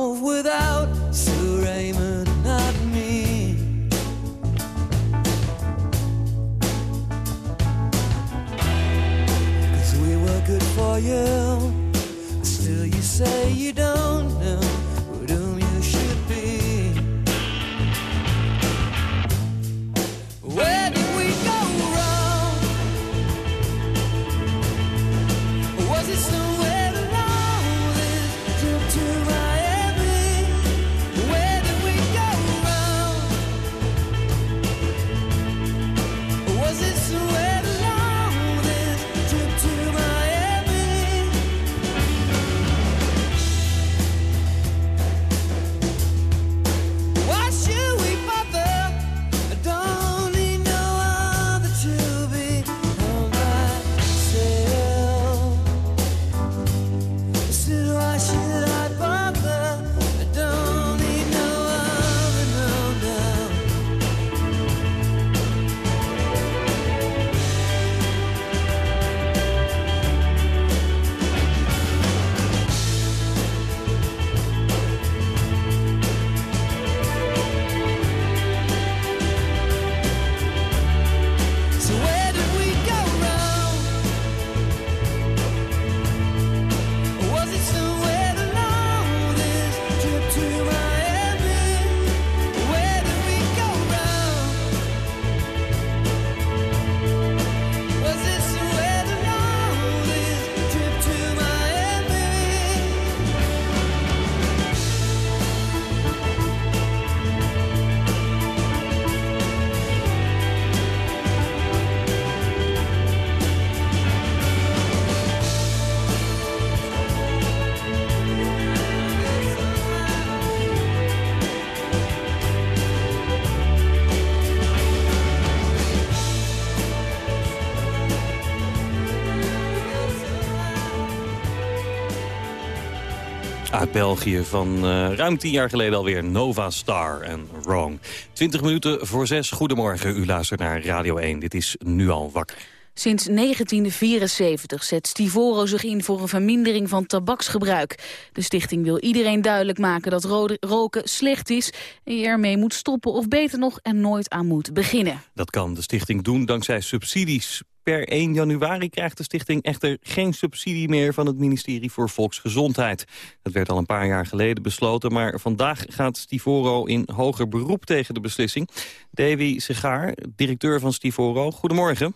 België van uh, ruim tien jaar geleden alweer Nova Star en Wrong. 20 minuten voor zes. Goedemorgen, u luistert naar Radio 1. Dit is Nu al wakker. Sinds 1974 zet Stivoro zich in voor een vermindering van tabaksgebruik. De stichting wil iedereen duidelijk maken dat roken slecht is... en je ermee moet stoppen of beter nog er nooit aan moet beginnen. Dat kan de stichting doen dankzij subsidies. Per 1 januari krijgt de stichting echter geen subsidie meer van het ministerie voor Volksgezondheid. Dat werd al een paar jaar geleden besloten, maar vandaag gaat Stivoro in hoger beroep tegen de beslissing. Davy Segaar, directeur van Stivoro, goedemorgen.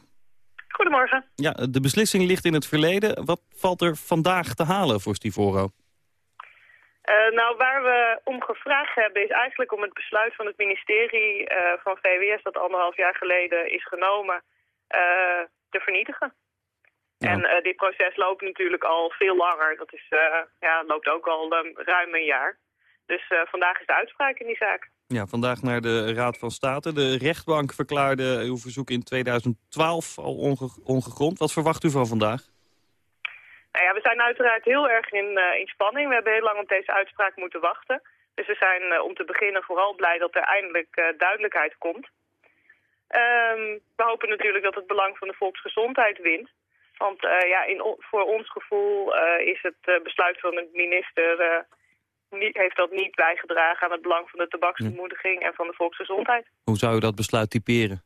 Goedemorgen. Ja, de beslissing ligt in het verleden. Wat valt er vandaag te halen voor Stivoro? Uh, nou, waar we om gevraagd hebben is eigenlijk om het besluit van het ministerie uh, van VWS... dat anderhalf jaar geleden is genomen, uh, te vernietigen. Ja. En dit proces loopt natuurlijk al veel langer. Dat is, ja, loopt ook al ruim een jaar. Dus vandaag is de uitspraak in die zaak. Ja, vandaag naar de Raad van State. De rechtbank verklaarde uw verzoek in 2012 al onge ongegrond. Wat verwacht u van vandaag? Nou ja, we zijn uiteraard heel erg in, in spanning. We hebben heel lang op deze uitspraak moeten wachten. Dus we zijn om te beginnen vooral blij dat er eindelijk duidelijkheid komt. Um, we hopen natuurlijk dat het belang van de volksgezondheid wint. Want ja, in, voor ons gevoel is het besluit van de minister niet, heeft dat niet bijgedragen aan het belang van de tabaksvermoediging en van de volksgezondheid. Hoe zou u dat besluit typeren?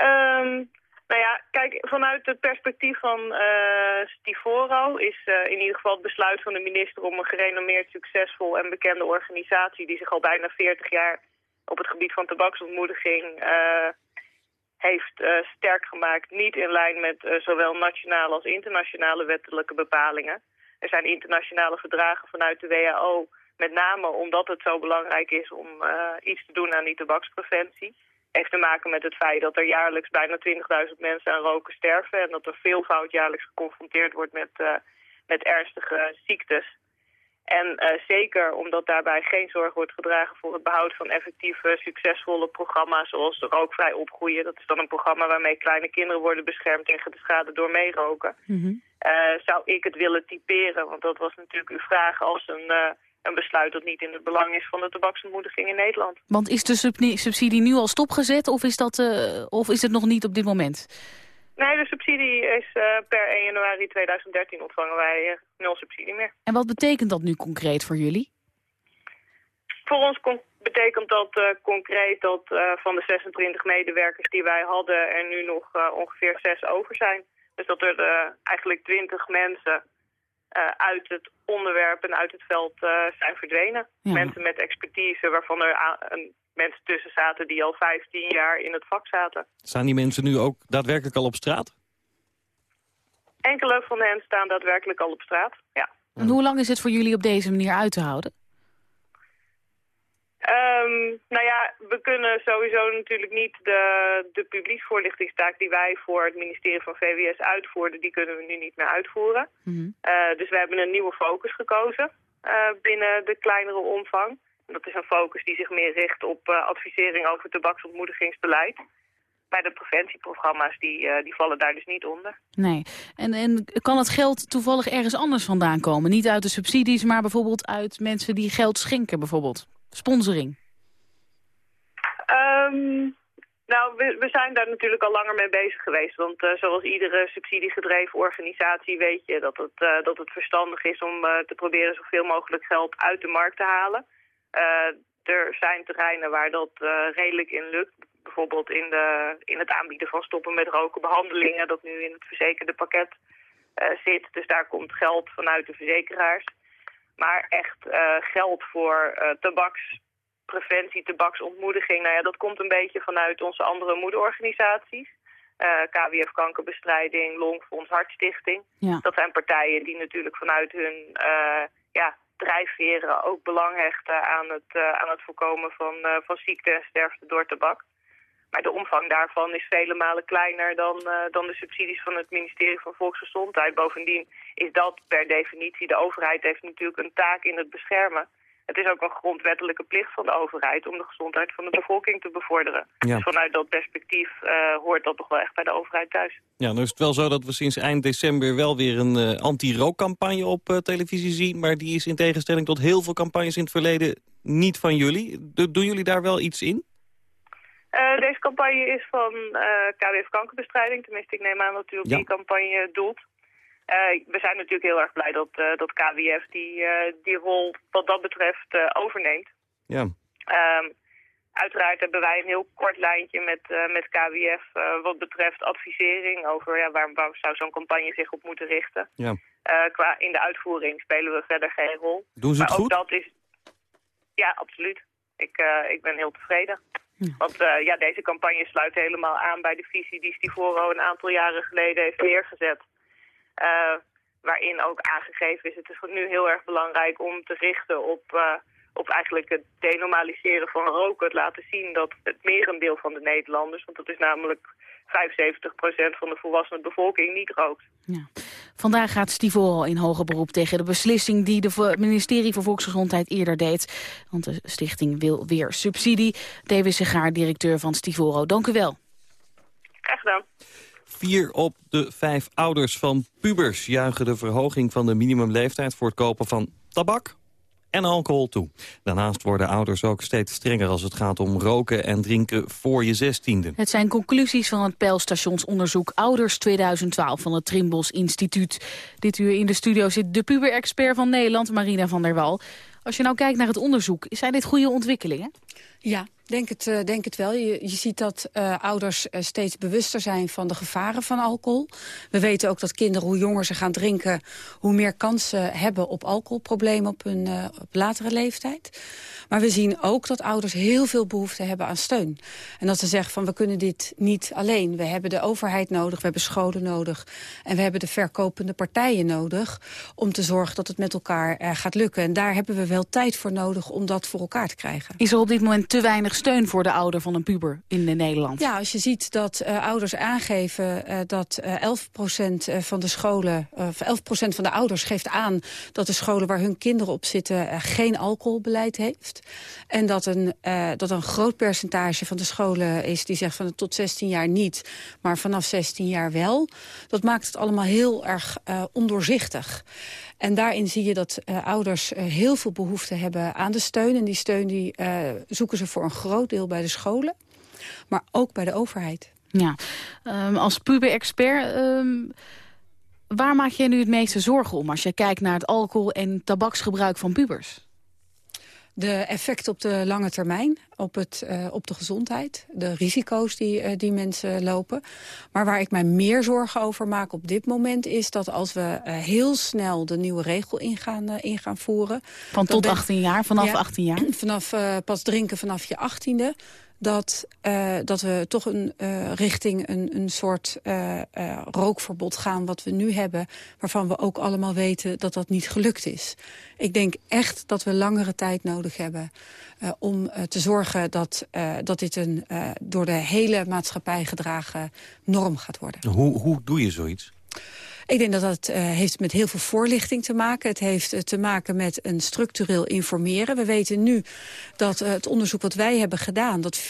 Um, nou ja, kijk, vanuit het perspectief van uh, Stivoro is uh, in ieder geval het besluit van de minister om een gerenommeerd, succesvol en bekende organisatie die zich al bijna 40 jaar op het gebied van tabaksontmoediging uh, heeft sterk gemaakt, niet in lijn met zowel nationale als internationale wettelijke bepalingen. Er zijn internationale verdragen vanuit de WHO, met name omdat het zo belangrijk is om iets te doen aan die tabakspreventie. Heeft te maken met het feit dat er jaarlijks bijna 20.000 mensen aan roken sterven... en dat er veelvoud jaarlijks geconfronteerd wordt met, met ernstige ziektes. En uh, zeker omdat daarbij geen zorg wordt gedragen voor het behoud van effectieve, succesvolle programma's zoals rookvrij opgroeien. Dat is dan een programma waarmee kleine kinderen worden beschermd tegen de schade door meeroken. Mm -hmm. uh, zou ik het willen typeren, want dat was natuurlijk uw vraag als een, uh, een besluit dat niet in het belang is van de tabaksontmoediging in Nederland. Want is de subsidie nu al stopgezet of is, dat, of is het nog niet op dit moment? Nee, de subsidie is uh, per 1 januari 2013 ontvangen wij uh, nul subsidie meer. En wat betekent dat nu concreet voor jullie? Voor ons betekent dat uh, concreet dat van de 26 medewerkers die wij hadden er nu nog ongeveer 6 over zijn. Dus dat er eigenlijk 20 mensen uit het onderwerp en uit het veld zijn verdwenen. Ja. Mensen met expertise waarvan er een mensen tussen zaten die al 15 jaar in het vak zaten. Staan die mensen nu ook daadwerkelijk al op straat? Enkele van hen staan daadwerkelijk al op straat, ja. En hoe lang is het voor jullie op deze manier uit te houden? Um, nou ja, we kunnen sowieso natuurlijk niet de, de publieksvoorlichtingstaak die wij voor het ministerie van VWS uitvoerden, die kunnen we nu niet meer uitvoeren. Mm -hmm. uh, dus we hebben een nieuwe focus gekozen uh, binnen de kleinere omvang. Dat is een focus die zich meer richt op uh, advisering over tabaksontmoedigingsbeleid. Maar de preventieprogramma's die, die vallen daar dus niet onder. Nee. En, en kan het geld toevallig ergens anders vandaan komen? Niet uit de subsidies, maar bijvoorbeeld uit mensen die geld schenken bijvoorbeeld? Sponsoring? Um, nou, we, zijn daar natuurlijk al langer mee bezig geweest. Want uh, zoals iedere subsidiegedreven organisatie weet je dat het, uh, dat het verstandig is om uh, te proberen zoveel mogelijk geld uit de markt te halen. Er zijn terreinen waar dat redelijk in lukt. Bijvoorbeeld in, de, in het aanbieden van stoppen met roken behandelingen... dat nu in het verzekerde pakket zit. Dus daar komt geld vanuit de verzekeraars. Maar echt geld voor tabakspreventie, tabaksontmoediging... Nou ja, dat komt een beetje vanuit onze andere moederorganisaties. KWF Kankerbestrijding, Longfonds, Hartstichting. Ja. Dat zijn partijen die natuurlijk vanuit hun ja, drijfveren ook belang hechten aan het, aan het voorkomen van, van ziekte en sterfte door tabak. Maar de omvang daarvan is vele malen kleiner dan, uh, dan de subsidies van het ministerie van Volksgezondheid. Bovendien is dat per definitie, de overheid heeft natuurlijk een taak in het beschermen het is ook een grondwettelijke plicht van de overheid om de gezondheid van de bevolking te bevorderen. Ja. Dus vanuit dat perspectief uh, hoort dat toch wel echt bij de overheid thuis. Ja, nou is het wel zo dat we sinds eind december wel weer een uh, anti-rookcampagne op uh, televisie zien. Maar die is in tegenstelling tot heel veel campagnes in het verleden niet van jullie. Do doen jullie daar wel iets in? Uh, deze campagne is van uh, KWF Kankerbestrijding. Tenminste, ik neem aan dat u op Ja. die campagne doelt. Uh, we zijn natuurlijk heel erg blij dat, uh, dat KWF die, uh, die rol wat dat betreft uh, overneemt. Ja. Um, uiteraard hebben wij een heel kort lijntje met, uh, met KWF uh, wat betreft advisering over ja, waar, waar zou zo'n campagne zich op moeten richten. Ja. Uh, qua in de uitvoering spelen we verder geen rol. Doen ze het maar goed? ook dat is... Ja, absoluut. Ik, uh, ik ben heel tevreden. Want uh, ja, deze campagne sluit helemaal aan bij de visie die Stivoro een aantal jaren geleden heeft neergezet. Uh, waarin ook aangegeven is, het is nu heel erg belangrijk om te richten op, uh, op eigenlijk het denormaliseren van roken. Het laten zien dat het merendeel van de Nederlanders, want dat is namelijk 75% van de volwassen bevolking, niet rookt. Ja. Vandaag gaat Stivoro in hoger beroep tegen de beslissing die het ministerie voor Volksgezondheid eerder deed. Want de stichting wil weer subsidie. David Segaar, directeur van Stivoro, dank u wel. Graag gedaan. Vier op de vijf ouders van pubers juichen de verhoging van de minimumleeftijd voor het kopen van tabak en alcohol toe. Daarnaast worden ouders ook steeds strenger als het gaat om roken en drinken voor je zestiende. Het zijn conclusies van het pijlstationsonderzoek Ouders 2012 van het Trimbos Instituut. Dit uur in de studio zit de puber-expert van Nederland, Marina van der Wal. Als je nou kijkt naar het onderzoek, zijn dit goede ontwikkelingen? Ja, denk het, uh, denk het wel. Je, je ziet dat uh, ouders uh, steeds bewuster zijn van de gevaren van alcohol. We weten ook dat kinderen, hoe jonger ze gaan drinken... hoe meer kansen hebben op alcoholproblemen op hun op latere leeftijd. Maar we zien ook dat ouders heel veel behoefte hebben aan steun. En dat ze zeggen van we kunnen dit niet alleen. We hebben de overheid nodig, we hebben scholen nodig... en we hebben de verkopende partijen nodig... om te zorgen dat het met elkaar gaat lukken. En daar hebben we wel tijd voor nodig om dat voor elkaar te krijgen. Is er op dit moment te weinig steun voor de ouder van een puber in Nederland? Ja, als je ziet dat uh, ouders aangeven uh, dat uh, 11% van de scholen, of 11% van de ouders geeft aan dat de scholen waar hun kinderen op zitten geen alcoholbeleid heeft. En dat een, dat een groot percentage van de scholen is die zegt van tot 16 jaar niet, maar vanaf 16 jaar wel. Dat maakt het allemaal heel erg ondoorzichtig. En daarin zie je dat uh, ouders uh, heel veel behoefte hebben aan de steun. En die steun die, uh, zoeken ze voor een groot deel bij de scholen. Maar ook bij de overheid. Ja, um, als puber-expert... Um, waar maak jij nu het meeste zorgen om... als je kijkt naar het alcohol- en tabaksgebruik van pubers? De effecten op de lange termijn, op, het, uh, op de gezondheid, de risico's die, uh, die mensen lopen. Maar waar ik mij meer zorgen over maak op dit moment is dat als we uh, heel snel de nieuwe regel in gaan, in gaan voeren. Van tot 18 jaar, vanaf ja, 18 jaar? Vanaf pas drinken vanaf je 18e dat, uh, dat we toch een, uh, richting een, een soort uh, rookverbod gaan wat we nu hebben... waarvan we ook allemaal weten dat dat niet gelukt is. Ik denk echt dat we langere tijd nodig hebben om te zorgen... dat, dat dit een door de hele maatschappij gedragen norm gaat worden. Hoe, hoe doe je zoiets? Ik denk dat dat uh, heeft met heel veel voorlichting te maken. Het heeft uh, te maken met een structureel informeren. We weten nu dat uh, het onderzoek wat wij hebben gedaan... dat 40%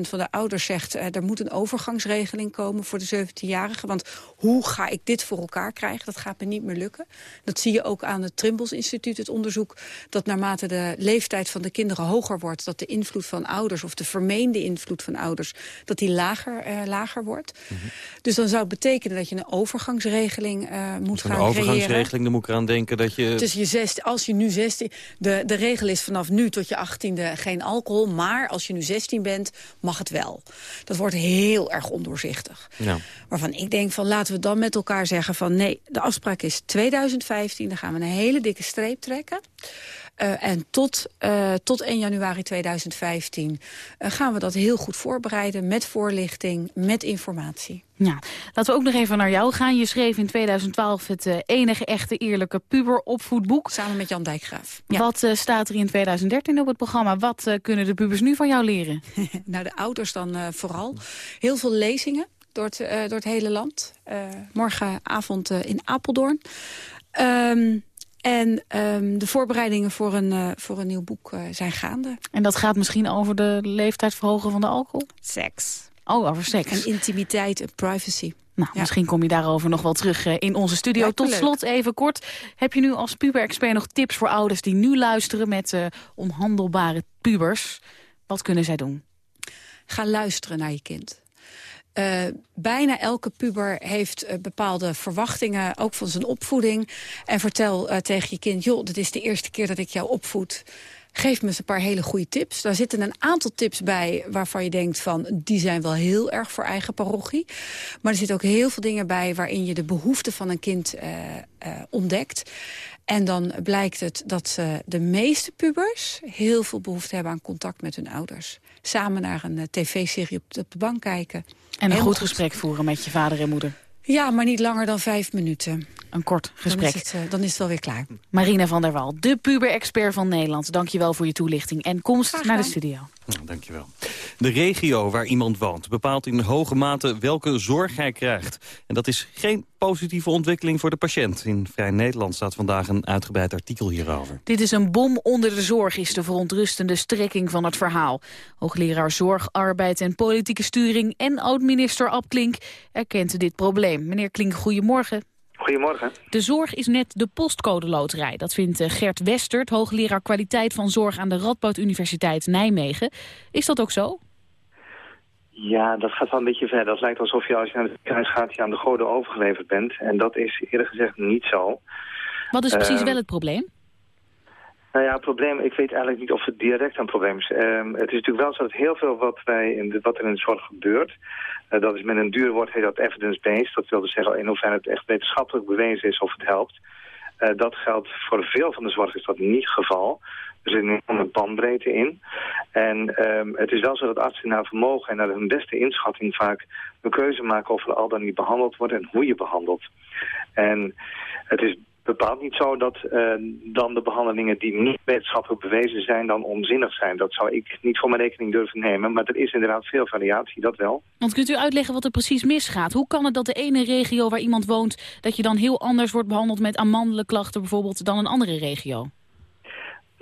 van de ouders zegt... er moet een overgangsregeling komen voor de 17-jarigen. Want hoe ga ik dit voor elkaar krijgen? Dat gaat me niet meer lukken. Dat zie je ook aan het Trimbos Instituut, het onderzoek... dat naarmate de leeftijd van de kinderen hoger wordt... dat de invloed van ouders, of de vermeende invloed van ouders... dat die lager, lager wordt. Mm -hmm. Dus dan zou het betekenen dat je een overgangsregeling uh, moet gaan creëren. Een overgangsregeling, daar moet ik eraan denken dat je... Dus je zest, als je nu 16... De, de regel is vanaf nu tot je 18e geen alcohol. Maar als je nu 16 bent, mag het wel. Dat wordt heel erg ondoorzichtig. Ja. Waarvan ik denk van laten we dan met elkaar zeggen van... nee, de afspraak is 2015, dan gaan we een hele dikke streep trekken. Uh, en tot, uh, tot 1 januari 2015 uh, gaan we dat heel goed voorbereiden... met voorlichting, met informatie. Ja, laten we ook nog even naar jou gaan. Je schreef in 2012 het enige echte eerlijke puberopvoedboek. Samen met Jan Dijkgraaf. Ja. Wat uh, staat er in 2013 op het programma? Wat uh, kunnen de pubers nu van jou leren? nou, de ouders dan vooral. Heel veel lezingen door het, door het hele land. morgenavond in Apeldoorn. Um, En ehm, de voorbereidingen voor een, uh, voor een nieuw boek uh, zijn gaande. En dat gaat misschien over de leeftijd verhogen van de alcohol? Seks. Oh, over seks. En intimiteit en privacy. Nou, ja. misschien kom je daarover nog wel terug uh, in onze studio. Tot slot even kort. Heb je nu als puber-expert nog tips voor ouders die nu luisteren met onhandelbare pubers? Wat kunnen zij doen? Ga luisteren naar je kind. Uh, bijna elke puber heeft uh, bepaalde verwachtingen, ook van zijn opvoeding. En vertel uh, tegen je kind, joh, dit is de eerste keer dat ik jou opvoed. Geef me eens een paar hele goede tips. Daar zitten een aantal tips bij waarvan je denkt van... die zijn wel heel erg voor eigen parochie. Maar er zitten ook heel veel dingen bij... waarin je de behoeften van een kind ontdekt. En dan blijkt het dat de meeste pubers... heel veel behoefte hebben aan contact met hun ouders. Samen naar een tv-serie op, op de bank kijken. En een goed gesprek voeren met je vader en moeder. Ja, maar niet langer dan vijf minuten. Een kort gesprek. Dan is het, dan is het wel weer klaar. Marina van der Wal, de puber-expert van Nederland. Dank je wel voor je toelichting en komst naar de studio. Ja, dank je wel. De regio waar iemand woont bepaalt in hoge mate welke zorg hij krijgt. En dat is geen positieve ontwikkeling voor de patiënt. In Vrij Nederland staat vandaag een uitgebreid artikel hierover. Dit is een bom onder de zorg, is de verontrustende strekking van het verhaal. Hoogleraar Zorg, Arbeid en Politieke Sturing en oud-minister Ab Klink erkent dit probleem. Meneer Klink, goedemorgen. Goedemorgen. De zorg is net de postcode loterij. Dat vindt eh, Gert Westert, hoogleraar kwaliteit van zorg aan de Radboud Universiteit Nijmegen. Is dat ook zo? Ja, dat gaat wel een beetje ver. Dat lijkt alsof je als je naar het ziekenhuis gaat, je aan de goden overgeleverd bent. En dat is eerlijk gezegd niet zo. Wat is precies uh, wel het probleem? Nou ja, het probleem, ik weet eigenlijk niet of het direct een probleem is. Uh, het is natuurlijk wel zo dat heel veel wat, wij in de, wat er in de zorg gebeurt... Uh, dat is met een duur woord heet dat evidence-based. Dat wil dus zeggen in hoeverre het echt wetenschappelijk bewezen is of het helpt. Uh, dat geldt voor veel van de zorg is dat niet het geval. Er zit een enorme bandbreedte in. En um, het is wel zo dat artsen naar vermogen en naar hun beste inschatting vaak een keuze maken of er al dan niet behandeld wordt en hoe je behandelt. En het is bepaald niet zo dat uh, dan de behandelingen die niet wetenschappelijk bewezen zijn dan onzinnig zijn. Dat zou ik niet voor mijn rekening durven nemen, maar er is inderdaad veel variatie, dat wel. Want kunt u uitleggen wat er precies misgaat? Hoe kan het dat de ene regio waar iemand woont, dat je dan heel anders wordt behandeld met amandelen klachten bijvoorbeeld dan een andere regio?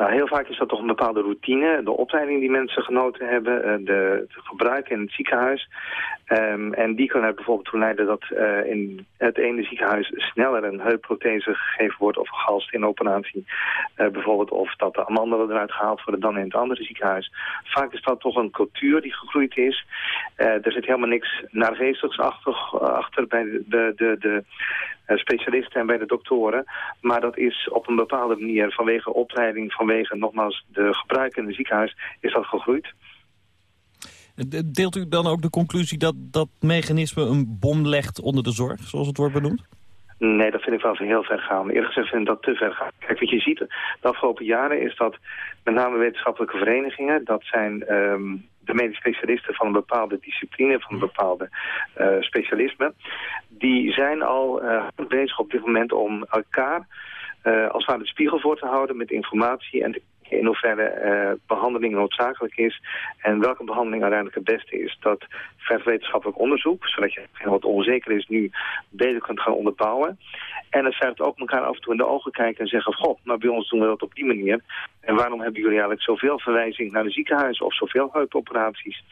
Nou, heel vaak is dat toch een bepaalde routine. De opleiding die mensen genoten hebben, de, het gebruik in het ziekenhuis. Um, en die kan er bijvoorbeeld toe leiden dat uh, in het ene ziekenhuis sneller een heupprothese gegeven wordt of een galstinoperatie. Uh, bijvoorbeeld of dat de amandelen eruit gehaald worden dan in het andere ziekenhuis. Vaak is dat toch een cultuur die gegroeid is. Er zit helemaal niks naargeestigs achter, achter bij de, de, de specialisten en bij de doktoren. Maar dat is op een bepaalde manier vanwege opleiding, vanwege nogmaals de gebruik in het ziekenhuis, is dat gegroeid. Deelt u dan ook de conclusie dat dat mechanisme een bom legt onder de zorg, zoals het wordt benoemd? Nee, dat vind ik wel heel ver gaan. Eerlijk gezegd vind ik dat te ver gaan. Kijk, wat je ziet de afgelopen jaren is dat met name wetenschappelijke verenigingen, dat zijn um, de medisch specialisten van een bepaalde discipline, van een bepaalde uh, specialisme, die zijn al uh, bezig op dit moment om elkaar uh, als het ware de spiegel voor te houden met informatie en te in hoeverre uh, behandeling noodzakelijk is en welke behandeling uiteindelijk het beste is. Dat vergt wetenschappelijk onderzoek, zodat je wat onzeker is nu beter kunt gaan onderbouwen. En het vergt ook elkaar af en toe in de ogen kijken en zeggen, god, maar bij ons doen we dat op die manier. En waarom hebben jullie eigenlijk zoveel verwijzing naar de ziekenhuizen of zoveel heupoperaties?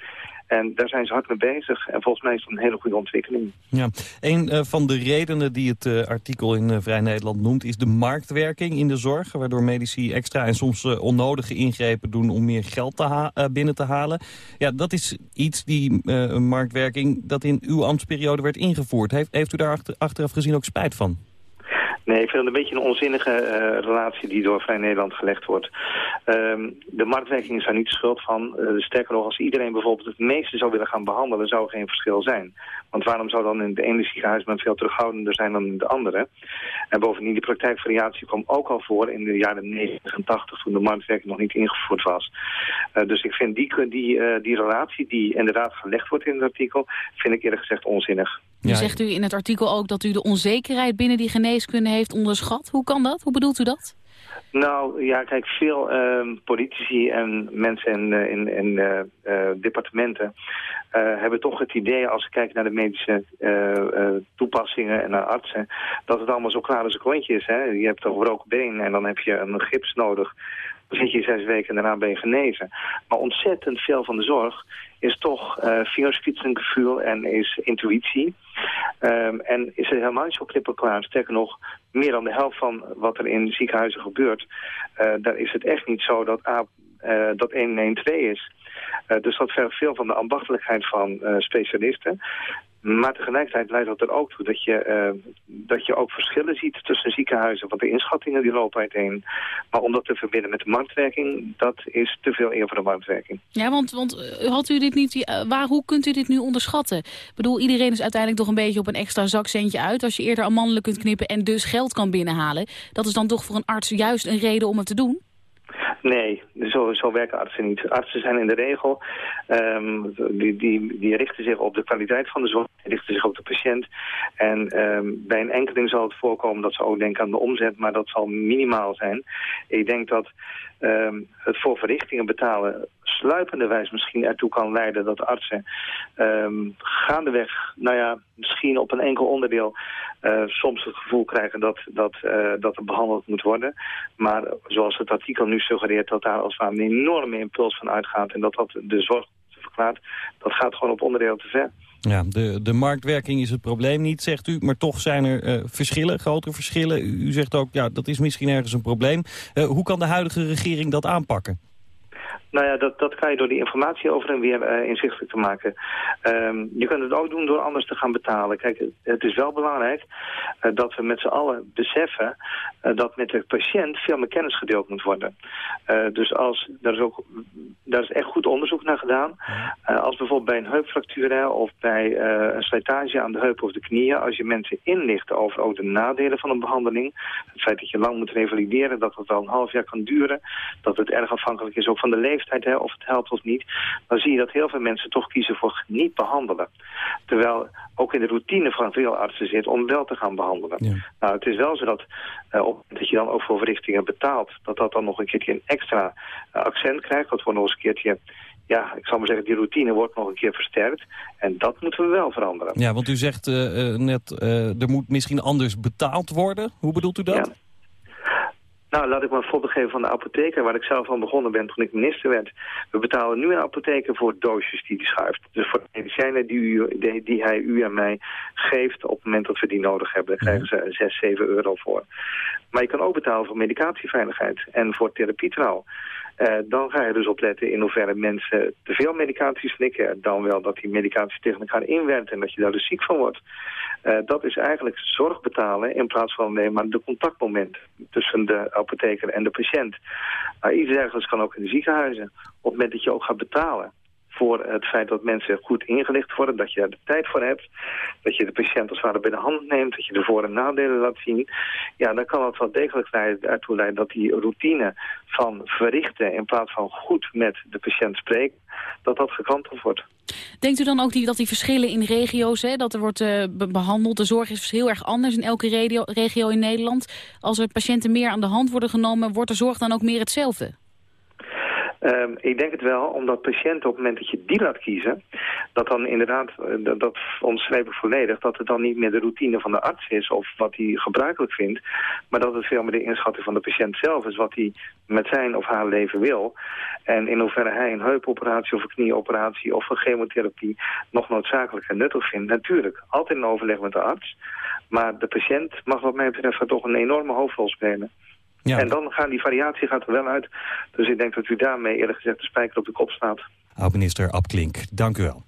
En daar zijn ze hard mee bezig. En volgens mij is dat een hele goede ontwikkeling. Ja, een uh, van de redenen die het uh, artikel in uh, Vrij Nederland noemt... is de marktwerking in de zorg. Waardoor medici extra en soms onnodige ingrepen doen om meer geld te binnen te halen. Ja, dat is iets, die marktwerking, dat in uw ambtsperiode werd ingevoerd. Heeft, heeft u daar achter, achteraf gezien ook spijt van? Nee, ik vind het een beetje een onzinnige uh, relatie die door Vrij Nederland gelegd wordt. Um, de marktwerking is daar niet de schuld van. Uh, sterker nog, als iedereen bijvoorbeeld het meeste zou willen gaan behandelen, zou er geen verschil zijn. Want waarom zou dan in het ene ziekenhuis men veel terughoudender zijn dan in de andere? En bovendien, die praktijkvariatie kwam ook al voor in de jaren 89, toen de marktwerking nog niet ingevoerd was. Uh, dus ik vind die, die, die relatie die inderdaad gelegd wordt in het artikel, vind ik eerlijk gezegd onzinnig. Nu ja. zegt u in het artikel ook dat u de onzekerheid binnen die geneeskunde heeft heeft onderschat. Hoe kan dat? Hoe bedoelt u dat? Nou, ja, kijk, veel uh, politici en mensen in, eh, in, in uh, uh, departementen hebben toch het idee, als ze kijken naar de medische toepassingen en naar artsen, dat het allemaal zo klaar als een klontje is. Hè? Je hebt een gebroken been en dan heb je een gips nodig. Zit je zes weken en daarna ben je genezen. Maar ontzettend veel van de zorg is toch uh, en is intuïtie. Um, en is er helemaal niet zo klaar. Sterker nog, meer dan de helft van wat er in ziekenhuizen gebeurt... Uh, daar is het echt niet zo dat, A, uh, dat 112 is. Dus dat vergt veel van de ambachtelijkheid van specialisten. Maar tegelijkertijd leidt dat er ook toe dat je, uh, dat je ook verschillen ziet tussen ziekenhuizen. Want de inschattingen die lopen uiteen. Maar om dat te verbinden met de marktwerking, dat is te veel eer voor de marktwerking. Ja, want, want had u dit niet, uh, waar, hoe kunt u dit nu onderschatten? Ik bedoel, iedereen is uiteindelijk toch een beetje op een extra zakcentje uit. Als je eerder aan kunt knippen en dus geld kan binnenhalen. Dat is dan toch voor een arts juist een reden om het te doen? Nee, zo, zo werken artsen niet. Artsen zijn in de regel, um, die, die, die richten zich op de kwaliteit van de zorg, die richten zich op de patiënt. En um, bij een enkeling zal het voorkomen dat ze ook denken aan de omzet, maar dat zal minimaal zijn. Ik denk dat um, het voor verrichtingen betalen sluipenderwijs misschien ertoe kan leiden dat artsen um, gaandeweg, nou ja, misschien op een enkel onderdeel uh, soms het gevoel krijgen dat, dat, uh, dat er behandeld moet worden. Maar zoals het artikel nu suggereert dat daar als ware een enorme impuls van uitgaat en dat dat de zorg verklaart, dat gaat gewoon op onderdeel te ver. Ja, de, de marktwerking is het probleem niet, zegt u. Maar toch zijn er uh, verschillen, grotere verschillen. U, zegt ook, ja, dat is misschien ergens een probleem. Uh, hoe kan de huidige regering dat aanpakken? Nou ja, dat, dat kan je door die informatie over en weer uh, inzichtelijk te maken. Um, je kunt het ook doen door anders te gaan betalen. Kijk, het is wel belangrijk uh, dat we met z'n allen beseffen uh, dat met de patiënt veel meer kennis gedeeld moet worden. dus als, daar is ook daar is echt goed onderzoek naar gedaan. als bijvoorbeeld bij een heupfractuur hè, of bij een slijtage aan de heup of de knieën, als je mensen inlicht over ook de nadelen van een behandeling, het feit dat je lang moet revalideren, dat het wel een half jaar kan duren, dat het erg afhankelijk is ook van de leeftijd leeftijd, hè, of het helpt of niet, dan zie je dat heel veel mensen toch kiezen voor niet behandelen. Terwijl ook in de routine van veel artsen zit om wel te gaan behandelen. Ja. Nou, het is wel zo dat, uh, op, dat je dan ook voor verrichtingen betaalt, dat dat dan nog een keertje een extra uh, accent krijgt. Dat wordt nog eens een keertje ja, ik zou maar zeggen, die routine wordt nog een keer versterkt. En dat moeten we wel veranderen. Ja, want u zegt uh, net, uh, er moet misschien anders betaald worden. Hoe bedoelt u dat? Ja. Nou, laat ik maar een voorbeeld geven van de apotheker, waar ik zelf aan begonnen ben toen ik minister werd. We betalen nu een apotheker voor doosjes die hij schuift. Dus voor de medicijnen die, u, die, die, hij u en mij geeft op het moment dat we die nodig hebben. Daar krijgen ze 6, 7 euro voor. Maar je kan ook betalen voor medicatieveiligheid en voor therapietrouw. Uh, dan ga je dus opletten in hoeverre mensen te veel medicatie slikken. Dan wel dat die medicatie tegen elkaar inwerkt en dat je daar dus ziek van wordt. Uh, dat is eigenlijk zorg betalen in plaats van alleen maar de contactmoment tussen de apotheker en de patiënt. Maar iets dergelijks kan ook in de ziekenhuizen. Op het moment dat je ook gaat betalen voor het feit dat mensen goed ingelicht worden, dat je daar de tijd voor hebt, dat je de patiënt als het ware bij de hand neemt, dat je de voor- en nadelen laat zien, ja, dan kan het wel degelijk ertoe leiden dat die routine van verrichten in plaats van goed met de patiënt spreken, dat dat gekanteld wordt. Denkt u dan ook die, dat die verschillen in regio's, hè, dat er wordt uh, behandeld, de zorg is heel erg anders in elke regio, regio in Nederland. Als er patiënten meer aan de hand worden genomen, wordt de zorg dan ook meer hetzelfde? Um, ik denk het wel, omdat patiënten op het moment dat je die laat kiezen, dat dan inderdaad, dat, dat onderschrijf ik volledig, dat het dan niet meer de routine van de arts is of wat hij gebruikelijk vindt, maar dat het veel meer de inschatting van de patiënt zelf is, wat hij met zijn of haar leven wil. En in hoeverre hij een heupoperatie of een knieoperatie of een chemotherapie nog noodzakelijk en nuttig vindt. Natuurlijk, altijd in overleg met de arts. Maar de patiënt mag wat mij betreft toch een enorme hoofdrol spelen. Ja. En dan gaan die variatie gaat er wel uit. Dus ik denk dat u daarmee eerlijk gezegd de spijker op de kop staat. Oud-minister Abklink, dank u wel.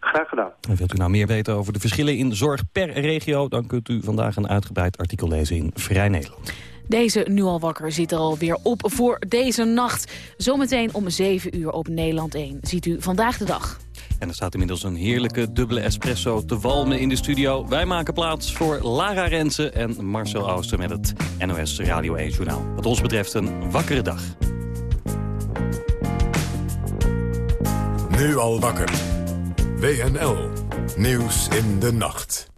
Graag gedaan. En wilt u nou meer weten over de verschillen in de zorg per regio... dan kunt u vandaag een uitgebreid artikel lezen in Vrij Nederland. Deze Nu al wakker zit er alweer op voor deze nacht. Zometeen om 7 uur op Nederland 1 ziet u Vandaag de Dag. En er staat inmiddels een heerlijke dubbele espresso te walmen in de studio. Wij maken plaats voor Lara Rensen en Marcel Auster met het NOS Radio 1 Journaal. Wat ons betreft een wakkere dag. Nu al wakker. WNL. Nieuws in de nacht.